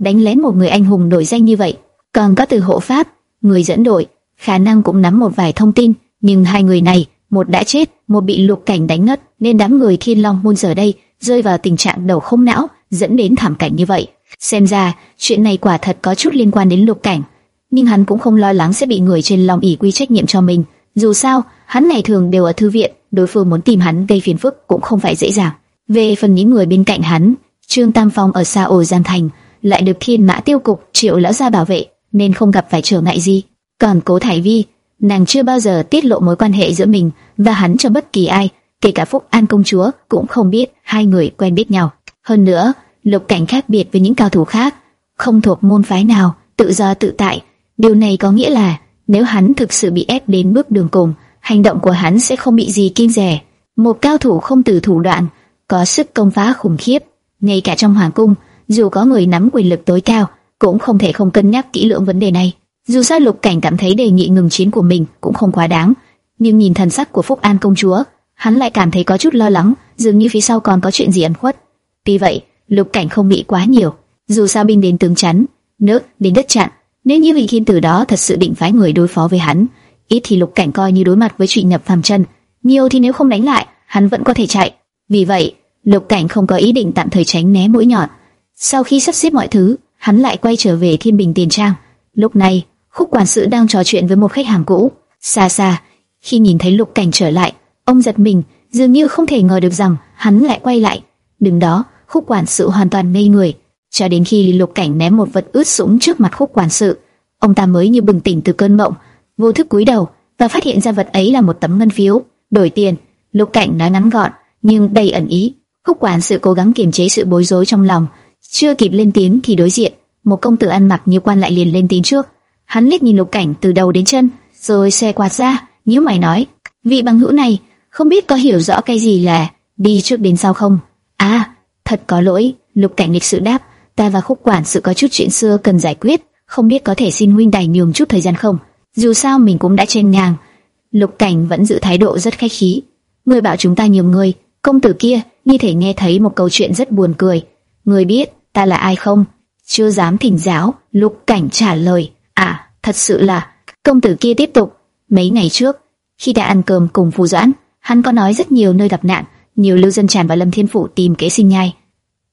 đánh lén một người anh hùng nổi danh như vậy. Còn có từ hộ pháp, người dẫn đội, khả năng cũng nắm một vài thông tin, nhưng hai người này, một đã chết, một bị lục cảnh đánh ngất, nên đám người Thiên Long môn giờ đây rơi vào tình trạng đầu không não, dẫn đến thảm cảnh như vậy. Xem ra, chuyện này quả thật có chút liên quan đến lục cảnh, nhưng hắn cũng không lo lắng sẽ bị người trên lòng ỷ quy trách nhiệm cho mình. Dù sao, hắn này thường đều ở thư viện, đối phương muốn tìm hắn gây phiền phức cũng không phải dễ dàng. Về phần những người bên cạnh hắn, Trương Tam Phong ở xa ổ Giang Thành lại được Thiên Mã Tiêu cục Triệu lão gia bảo vệ, nên không gặp phải trở ngại gì. Còn Cố Thải Vi, nàng chưa bao giờ tiết lộ mối quan hệ giữa mình và hắn cho bất kỳ ai, kể cả Phúc An công chúa cũng không biết hai người quen biết nhau. Hơn nữa, Lục Cảnh khác biệt với những cao thủ khác, không thuộc môn phái nào, tự do tự tại. Điều này có nghĩa là nếu hắn thực sự bị ép đến bước đường cùng, hành động của hắn sẽ không bị gì kinh rẻ. Một cao thủ không từ thủ đoạn, có sức công phá khủng khiếp, ngay cả trong hoàng cung, dù có người nắm quyền lực tối cao, cũng không thể không cân nhắc kỹ lưỡng vấn đề này. Dù sao Lục Cảnh cảm thấy đề nghị ngừng chiến của mình cũng không quá đáng, nhưng nhìn thần sắc của Phúc An công chúa, hắn lại cảm thấy có chút lo lắng, dường như phía sau còn có chuyện gì ẩn khuất. Vì vậy, Lục Cảnh không nghĩ quá nhiều, dù sao binh đến tướng chắn, nước đến đất chặn, nếu như vị thiên tử đó thật sự định phái người đối phó với hắn, ít thì Lục Cảnh coi như đối mặt với chuyện nhập phàm chân, nhiều thì nếu không đánh lại, hắn vẫn có thể chạy. Vì vậy, Lục Cảnh không có ý định tạm thời tránh né mũi nhọn. Sau khi sắp xếp mọi thứ, hắn lại quay trở về Thiên Bình Tiền Trang. Lúc này, Khúc quản sự đang trò chuyện với một khách hàng cũ. Xa xa, khi nhìn thấy Lục Cảnh trở lại, ông giật mình, dường như không thể ngờ được rằng hắn lại quay lại. Đứng đó, Khúc quản sự hoàn toàn ngây người, cho đến khi Lục Cảnh ném một vật ướt sũng trước mặt Khúc quản sự, ông ta mới như bừng tỉnh từ cơn mộng, vô thức cúi đầu và phát hiện ra vật ấy là một tấm ngân phiếu, đổi tiền. Lục Cảnh nói ngắn gọn nhưng đầy ẩn ý. Khúc quản sự cố gắng kiềm chế sự bối rối trong lòng, chưa kịp lên tiếng thì đối diện một công tử ăn mặc như quan lại liền lên tiếng trước. Hắn liếc nhìn Lục Cảnh từ đầu đến chân, rồi xe quạt ra, nhíu mày nói: vị bằng hữu này không biết có hiểu rõ cái gì là đi trước đến sau không? À, thật có lỗi. Lục Cảnh lịch sự đáp: ta và Khúc quản sự có chút chuyện xưa cần giải quyết, không biết có thể xin huynh đài nhường chút thời gian không? Dù sao mình cũng đã trên ngang. Lục Cảnh vẫn giữ thái độ rất khách khí. Người bảo chúng ta nhường người, công tử kia như thể nghe thấy một câu chuyện rất buồn cười. Người biết ta là ai không? Chưa dám thỉnh giáo. Lục Cảnh trả lời. À, thật sự là. Công tử kia tiếp tục. Mấy ngày trước, khi đã ăn cơm cùng Phù Doãn, hắn có nói rất nhiều nơi gặp nạn, nhiều lưu dân tràn vào Lâm Thiên phủ tìm kế sinh nhai.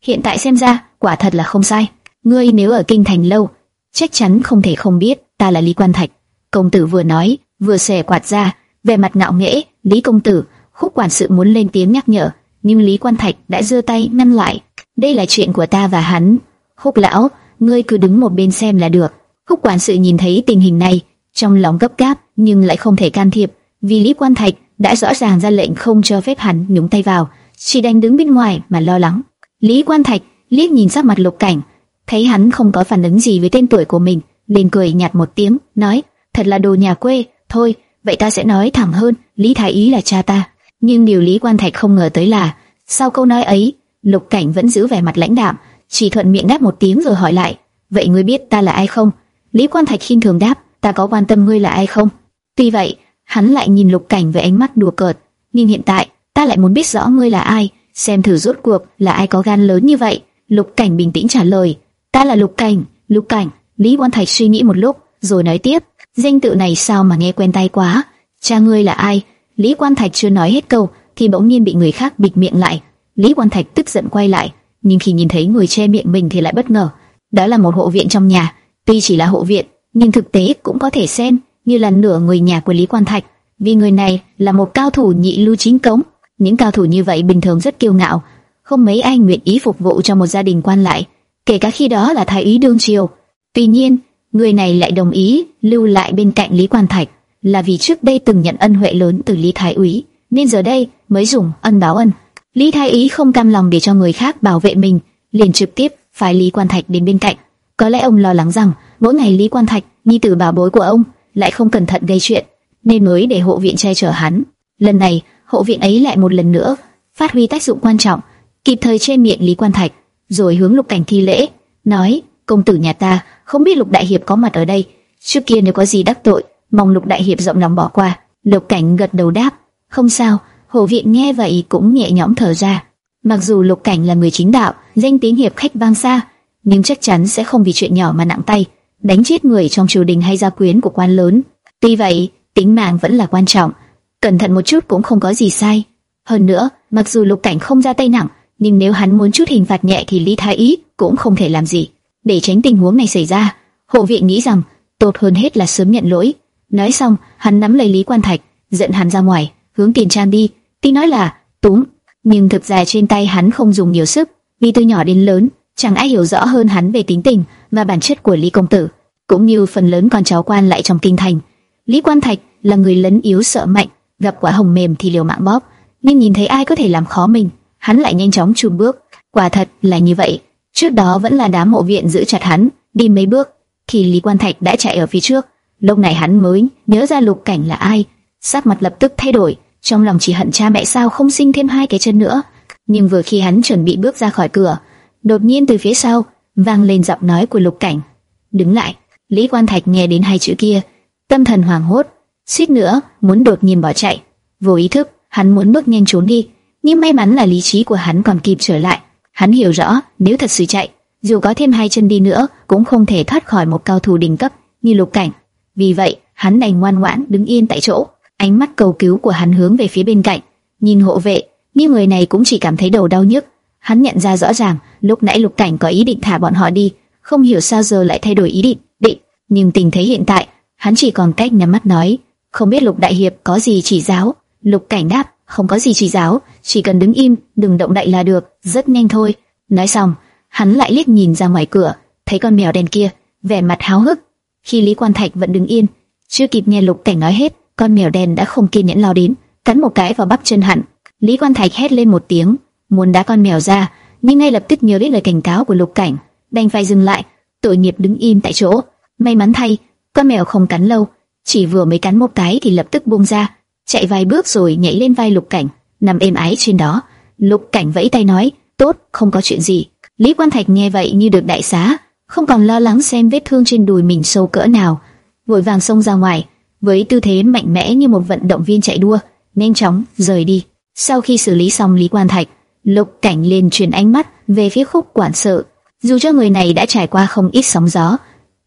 Hiện tại xem ra, quả thật là không sai. Ngươi nếu ở kinh thành lâu, chắc chắn không thể không biết ta là Lý Quan Thạch. Công tử vừa nói, vừa xẻ quạt ra, về mặt ngạo nghễ. Lý công tử, khúc quản sự muốn lên tiếng nhắc nhở, nhưng Lý Quan Thạch đã giơ tay ngăn lại. Đây là chuyện của ta và hắn. Khúc lão, ngươi cứ đứng một bên xem là được. Khúc quản sự nhìn thấy tình hình này, trong lòng gấp gáp nhưng lại không thể can thiệp, vì Lý Quan Thạch đã rõ ràng ra lệnh không cho phép hắn nhúng tay vào, chỉ đành đứng bên ngoài mà lo lắng. Lý Quan Thạch liếc nhìn sắc mặt Lục Cảnh, thấy hắn không có phản ứng gì với tên tuổi của mình, liền cười nhạt một tiếng, nói: "Thật là đồ nhà quê, thôi, vậy ta sẽ nói thẳng hơn, Lý Thái Ý là cha ta." Nhưng điều Lý Quan Thạch không ngờ tới là, sau câu nói ấy, Lục Cảnh vẫn giữ vẻ mặt lãnh đạm, chỉ thuận miệng đáp một tiếng rồi hỏi lại: "Vậy ngươi biết ta là ai không?" Lý Quan Thạch khinh thường đáp: "Ta có quan tâm ngươi là ai không?" Tuy vậy, hắn lại nhìn Lục Cảnh với ánh mắt đùa cợt, nhưng hiện tại, ta lại muốn biết rõ ngươi là ai, xem thử rốt cuộc là ai có gan lớn như vậy. Lục Cảnh bình tĩnh trả lời: "Ta là Lục Cảnh." Lục Cảnh, Lý Quan Thạch suy nghĩ một lúc, rồi nói tiếp: "Danh tự này sao mà nghe quen tai quá? Cha ngươi là ai?" Lý Quan Thạch chưa nói hết câu, thì bỗng nhiên bị người khác bịt miệng lại. Lý Quan Thạch tức giận quay lại, nhưng khi nhìn thấy người che miệng mình thì lại bất ngờ. Đó là một hộ viện trong nhà, tuy chỉ là hộ viện, nhưng thực tế cũng có thể xem như là nửa người nhà của Lý Quan Thạch, vì người này là một cao thủ nhị lưu chính cống. Những cao thủ như vậy bình thường rất kiêu ngạo, không mấy ai nguyện ý phục vụ cho một gia đình quan lại, kể cả khi đó là thái úy đương triều. Tuy nhiên, người này lại đồng ý lưu lại bên cạnh Lý Quan Thạch, là vì trước đây từng nhận ân huệ lớn từ Lý Thái úy, nên giờ đây mới dùng ân báo ân. Lý Thái úy không cam lòng để cho người khác bảo vệ mình, liền trực tiếp phái Lý Quan Thạch đến bên cạnh. Có lẽ ông lo lắng rằng mỗi ngày Lý Quan Thạch, nhi tử bảo bối của ông, lại không cẩn thận gây chuyện, nên mới để hộ viện che chở hắn. Lần này, hộ viện ấy lại một lần nữa phát huy tác dụng quan trọng, kịp thời che miệng Lý Quan Thạch, rồi hướng Lục Cảnh thi lễ, nói: "Công tử nhà ta, không biết Lục đại hiệp có mặt ở đây, trước kia nếu có gì đắc tội, mong Lục đại hiệp rộng lòng bỏ qua." Lục Cảnh gật đầu đáp: "Không sao." Hộ viện nghe vậy cũng nhẹ nhõm thở ra. Mặc dù Lục Cảnh là người chính đạo, danh tiếng hiệp khách vang xa, nhưng chắc chắn sẽ không vì chuyện nhỏ mà nặng tay, đánh chết người trong triều đình hay gia quyến của quan lớn. Tuy vậy, tính mạng vẫn là quan trọng, cẩn thận một chút cũng không có gì sai. Hơn nữa, mặc dù Lục Cảnh không ra tay nặng, nhưng nếu hắn muốn chút hình phạt nhẹ thì Lý Thái Ý cũng không thể làm gì. Để tránh tình huống này xảy ra, hộ viện nghĩ rằng tốt hơn hết là sớm nhận lỗi. Nói xong, hắn nắm lấy Lý Quan Thạch, dẫn hắn ra ngoài, hướng tiền trang đi. Tuy nói là túm, nhưng thực ra trên tay hắn không dùng nhiều sức, vì từ nhỏ đến lớn, chẳng ai hiểu rõ hơn hắn về tính tình và bản chất của Lý công tử, cũng như phần lớn con cháu quan lại trong kinh thành. Lý Quan Thạch là người lấn yếu sợ mạnh, gặp quả hồng mềm thì liều mạng bóp, nhưng nhìn thấy ai có thể làm khó mình, hắn lại nhanh chóng chùn bước. Quả thật là như vậy. Trước đó vẫn là đám hộ viện giữ chặt hắn, đi mấy bước, thì Lý Quan Thạch đã chạy ở phía trước. Lúc này hắn mới nhớ ra Lục Cảnh là ai, sắc mặt lập tức thay đổi, trong lòng chỉ hận cha mẹ sao không sinh thêm hai cái chân nữa. Nhưng vừa khi hắn chuẩn bị bước ra khỏi cửa, đột nhiên từ phía sau vang lên giọng nói của Lục Cảnh. Đứng lại. Lý Quan Thạch nghe đến hai chữ kia, tâm thần hoảng hốt, suýt nữa muốn đột nhiên bỏ chạy. Vô ý thức, hắn muốn bước nhanh trốn đi, nhưng may mắn là lý trí của hắn còn kịp trở lại. Hắn hiểu rõ, nếu thật sự chạy, dù có thêm hai chân đi nữa, cũng không thể thoát khỏi một cao thủ đỉnh cấp như Lục Cảnh. Vì vậy, hắn đành ngoan ngoãn đứng yên tại chỗ, ánh mắt cầu cứu của hắn hướng về phía bên cạnh, nhìn hộ vệ, nhưng người này cũng chỉ cảm thấy đầu đau nhức. Hắn nhận ra rõ ràng, lúc nãy Lục Cảnh có ý định thả bọn họ đi, không hiểu sao giờ lại thay đổi ý định. Định, nhưng tình thế hiện tại, hắn chỉ còn cách nhắm mắt nói, không biết Lục Đại Hiệp có gì chỉ giáo. Lục Cảnh đáp, không có gì chỉ giáo, chỉ cần đứng im, đừng động đậy là được, rất nhanh thôi. Nói xong, hắn lại liếc nhìn ra ngoài cửa, thấy con mèo đen kia, vẻ mặt háo hức. Khi Lý Quan Thạch vẫn đứng yên, chưa kịp nghe Lục Cảnh nói hết, con mèo đen đã không kiên nhẫn lao đến, cắn một cái vào bắp chân hắn. Lý Quan Thạch hét lên một tiếng, muốn đá con mèo ra, nhưng ngay lập tức nhớ đến lời cảnh cáo của Lục Cảnh, đành phải dừng lại. Tội nghiệp đứng im tại chỗ. May mắn thay, con mèo không cắn lâu, chỉ vừa mới cắn một cái thì lập tức buông ra, chạy vài bước rồi nhảy lên vai Lục Cảnh, nằm êm ái trên đó. Lục Cảnh vẫy tay nói, tốt, không có chuyện gì. Lý Quan Thạch nghe vậy như được đại xá, không còn lo lắng xem vết thương trên đùi mình sâu cỡ nào, vội vàng xông ra ngoài, với tư thế mạnh mẽ như một vận động viên chạy đua, nhanh chóng rời đi. Sau khi xử lý xong Lý Quan Thạch, Lục Cảnh liền chuyển ánh mắt về phía khúc quản sự. Dù cho người này đã trải qua không ít sóng gió,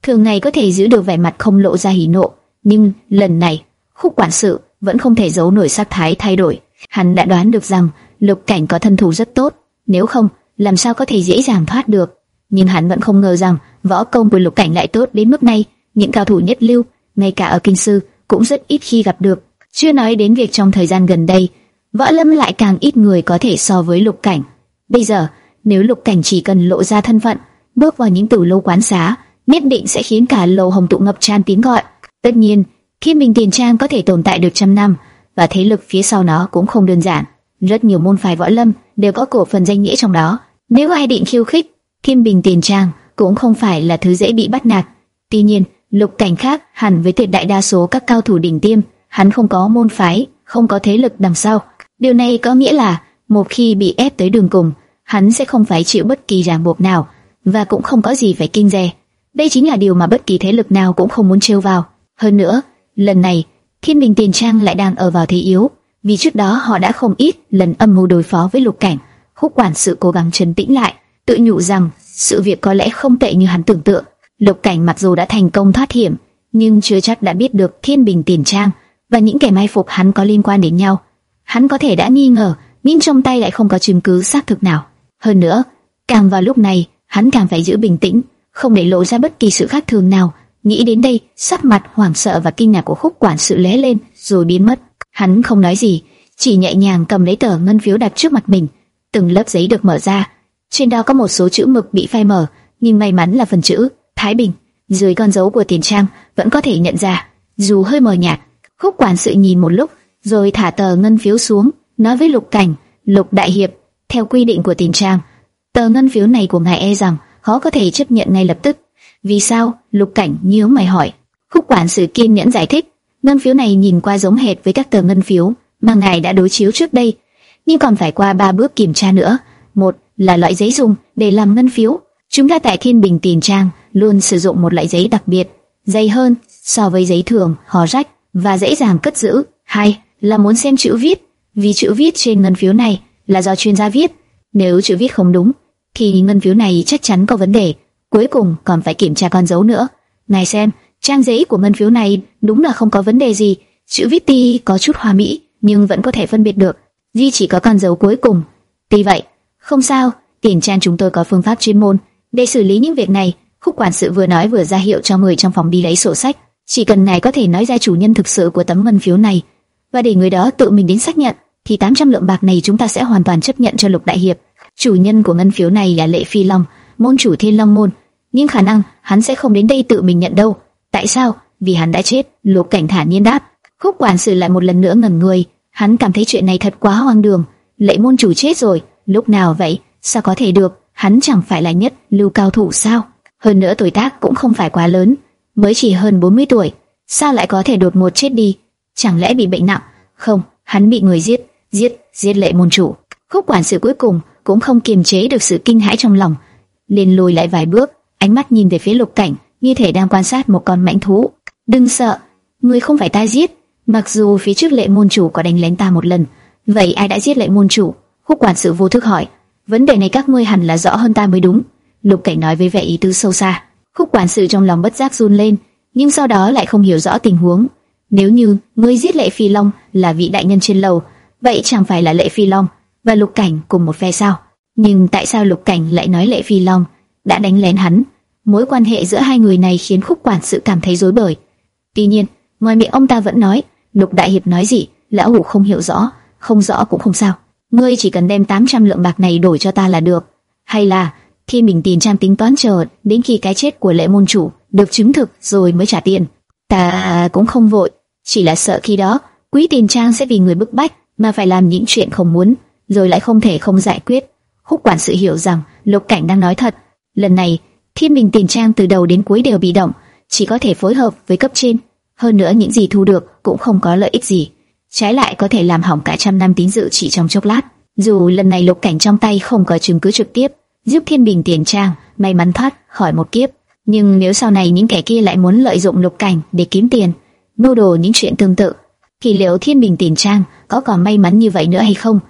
thường ngày có thể giữ được vẻ mặt không lộ ra hỉ nộ, nhưng lần này khúc quản sự vẫn không thể giấu nổi sắc thái thay đổi. Hắn đã đoán được rằng Lục Cảnh có thân thủ rất tốt, nếu không làm sao có thể dễ dàng thoát được. Nhưng hắn vẫn không ngờ rằng võ công của Lục Cảnh lại tốt đến mức này. Những cao thủ nhất lưu, ngay cả ở kinh sư cũng rất ít khi gặp được. Chưa nói đến việc trong thời gian gần đây, võ lâm lại càng ít người có thể so với Lục Cảnh. Bây giờ, nếu Lục Cảnh chỉ cần lộ ra thân phận, bước vào những tử lâu quán xá, nhất định sẽ khiến cả lầu hồng tụ ngập tràn tiếng gọi. Tất nhiên, Kim Bình tiền trang có thể tồn tại được trăm năm, và thế lực phía sau nó cũng không đơn giản. Rất nhiều môn phái võ lâm đều có cổ phần danh nghĩa trong đó. Nếu ai định khiêu khích, Thiên Bình Tiền Trang cũng không phải là thứ dễ bị bắt nạt. Tuy nhiên, Lục Cảnh khác hẳn với tuyệt đại đa số các cao thủ đỉnh tiêm, hắn không có môn phái, không có thế lực đằng sau. Điều này có nghĩa là một khi bị ép tới đường cùng, hắn sẽ không phải chịu bất kỳ ràng buộc nào và cũng không có gì phải kinh dè. Đây chính là điều mà bất kỳ thế lực nào cũng không muốn trêu vào. Hơn nữa, lần này Thiên Bình Tiền Trang lại đang ở vào thế yếu, vì trước đó họ đã không ít lần âm mưu đối phó với Lục Cảnh. Khúc quản sự cố gắng trấn tĩnh lại, tự nhủ rằng sự việc có lẽ không tệ như hắn tưởng tượng. Lục Cảnh mặc dù đã thành công thoát hiểm, nhưng chưa chắc đã biết được Thiên Bình Tiền Trang và những kẻ mai phục hắn có liên quan đến nhau. Hắn có thể đã nghi ngờ, nhưng trong tay lại không có chứng cứ xác thực nào. Hơn nữa, càng vào lúc này, hắn càng phải giữ bình tĩnh, không để lộ ra bất kỳ sự khác thường nào. Nghĩ đến đây, sắc mặt hoảng sợ và kinh ngạc của khúc quản sự lé lên, rồi biến mất. Hắn không nói gì, chỉ nhẹ nhàng cầm lấy tờ ngân phiếu đặt trước mặt mình. Từng lớp giấy được mở ra, trên đó có một số chữ mực bị phai mờ, nhưng may mắn là phần chữ Thái Bình dưới con dấu của tiền trang vẫn có thể nhận ra, dù hơi mờ nhạt. Khúc quản sự nhìn một lúc, rồi thả tờ ngân phiếu xuống, nói với Lục Cảnh, Lục Đại Hiệp, theo quy định của tiền trang, tờ ngân phiếu này của ngài e rằng khó có thể chấp nhận ngay lập tức. Vì sao? Lục Cảnh nhíu mày hỏi. Khúc quản sự kiên nhẫn giải thích, ngân phiếu này nhìn qua giống hệt với các tờ ngân phiếu mà ngài đã đối chiếu trước đây, nhưng còn phải qua ba bước kiểm tra nữa. Một là loại giấy dùng để làm ngân phiếu. Chúng ta tại Thiên Bình Tiền Trang luôn sử dụng một loại giấy đặc biệt, dày hơn so với giấy thường, hò rách và dễ dàng cất giữ. Hai là muốn xem chữ viết, vì chữ viết trên ngân phiếu này là do chuyên gia viết. Nếu chữ viết không đúng, thì ngân phiếu này chắc chắn có vấn đề. Cuối cùng còn phải kiểm tra con dấu nữa. Này xem, trang giấy của ngân phiếu này đúng là không có vấn đề gì. Chữ viết ti có chút hoa mỹ, nhưng vẫn có thể phân biệt được. Duy chỉ có con dấu cuối cùng. Tuy vậy, không sao, tiền trang chúng tôi có phương pháp chuyên môn để xử lý những việc này. Khúc quản sự vừa nói vừa ra hiệu cho người trong phòng đi lấy sổ sách. Chỉ cần ngài có thể nói ra chủ nhân thực sự của tấm ngân phiếu này và để người đó tự mình đến xác nhận, thì 800 lượng bạc này chúng ta sẽ hoàn toàn chấp nhận cho Lục Đại Hiệp. Chủ nhân của ngân phiếu này là Lệ Phi Long, môn chủ Thiên Long môn, nhưng khả năng hắn sẽ không đến đây tự mình nhận đâu. Tại sao? Vì hắn đã chết. Lục Cảnh thản nhiên đáp. Khúc quản sự lại một lần nữa ngẩn người, hắn cảm thấy chuyện này thật quá hoang đường. Lệ môn chủ chết rồi, lúc nào vậy? Sao có thể được? Hắn chẳng phải là nhất lưu cao thủ sao? Hơn nữa tuổi tác cũng không phải quá lớn, mới chỉ hơn 40 tuổi, sao lại có thể đột ngột chết đi? Chẳng lẽ bị bệnh nặng? Không, hắn bị người giết, giết, giết lệ môn chủ. Khúc quản sự cuối cùng cũng không kiềm chế được sự kinh hãi trong lòng, liền lùi lại vài bước, ánh mắt nhìn về phía Lục Cảnh, như thể đang quan sát một con mãnh thú. Đừng sợ, ngươi không phải ta giết. Mặc dù phía trước lệ môn chủ có đánh lén ta một lần, vậy ai đã giết lệ môn chủ? Khúc quản sự vô thức hỏi. Vấn đề này các ngươi hẳn là rõ hơn ta mới đúng. Lục Cảnh nói với vẻ ý tứ sâu xa. Khúc quản sự trong lòng bất giác run lên, nhưng sau đó lại không hiểu rõ tình huống. Nếu như ngươi giết Lệ Phi Long là vị đại nhân trên lầu, vậy chẳng phải là Lệ Phi Long và Lục Cảnh cùng một phe sao? Nhưng tại sao Lục Cảnh lại nói Lệ Phi Long đã đánh lén hắn? Mối quan hệ giữa hai người này khiến Khúc quản sự cảm thấy rối bời. Tuy nhiên, ngoài miệng ông ta vẫn nói, Lục Đại Hiệp nói gì, lão hủ không hiểu rõ, không rõ cũng không sao. Ngươi chỉ cần đem 800 lượng bạc này đổi cho ta là được. Hay là, khi mình tìm trang tính toán chờ đến khi cái chết của lệ môn chủ được chứng thực rồi mới trả tiền. Ta cũng không vội, chỉ là sợ khi đó quý tiền trang sẽ vì người bức bách mà phải làm những chuyện không muốn, rồi lại không thể không giải quyết. Húc quản sự hiểu rằng Lục Cảnh đang nói thật. Lần này, Thiên Bình tiền trang từ đầu đến cuối đều bị động, chỉ có thể phối hợp với cấp trên. Hơn nữa những gì thu được cũng không có lợi ích gì, trái lại có thể làm hỏng cả trăm năm tín dự chỉ trong chốc lát. Dù lần này Lục Cảnh trong tay không có chứng cứ trực tiếp, giúp Thiên Bình tiền trang may mắn thoát khỏi một kiếp, nhưng nếu sau này những kẻ kia lại muốn lợi dụng Lục Cảnh để kiếm tiền, mưu đồ những chuyện tương tự, thì liệu Thiên Bình tiền trang có còn may mắn như vậy nữa hay không?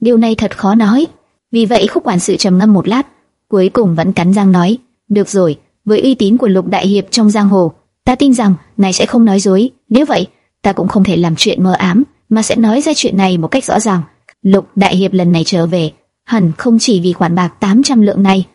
Điều này thật khó nói. Vì vậy khúc quản sự trầm ngâm một lát, cuối cùng vẫn cắn răng nói: "Được rồi, với uy tín của Lục đại hiệp trong giang hồ, ta tin rằng ngài sẽ không nói dối. Nếu vậy, ta cũng không thể làm chuyện mơ ám, mà sẽ nói ra chuyện này một cách rõ ràng. Lục đại hiệp lần này trở về, hẳn không chỉ vì khoản bạc 800 lượng này."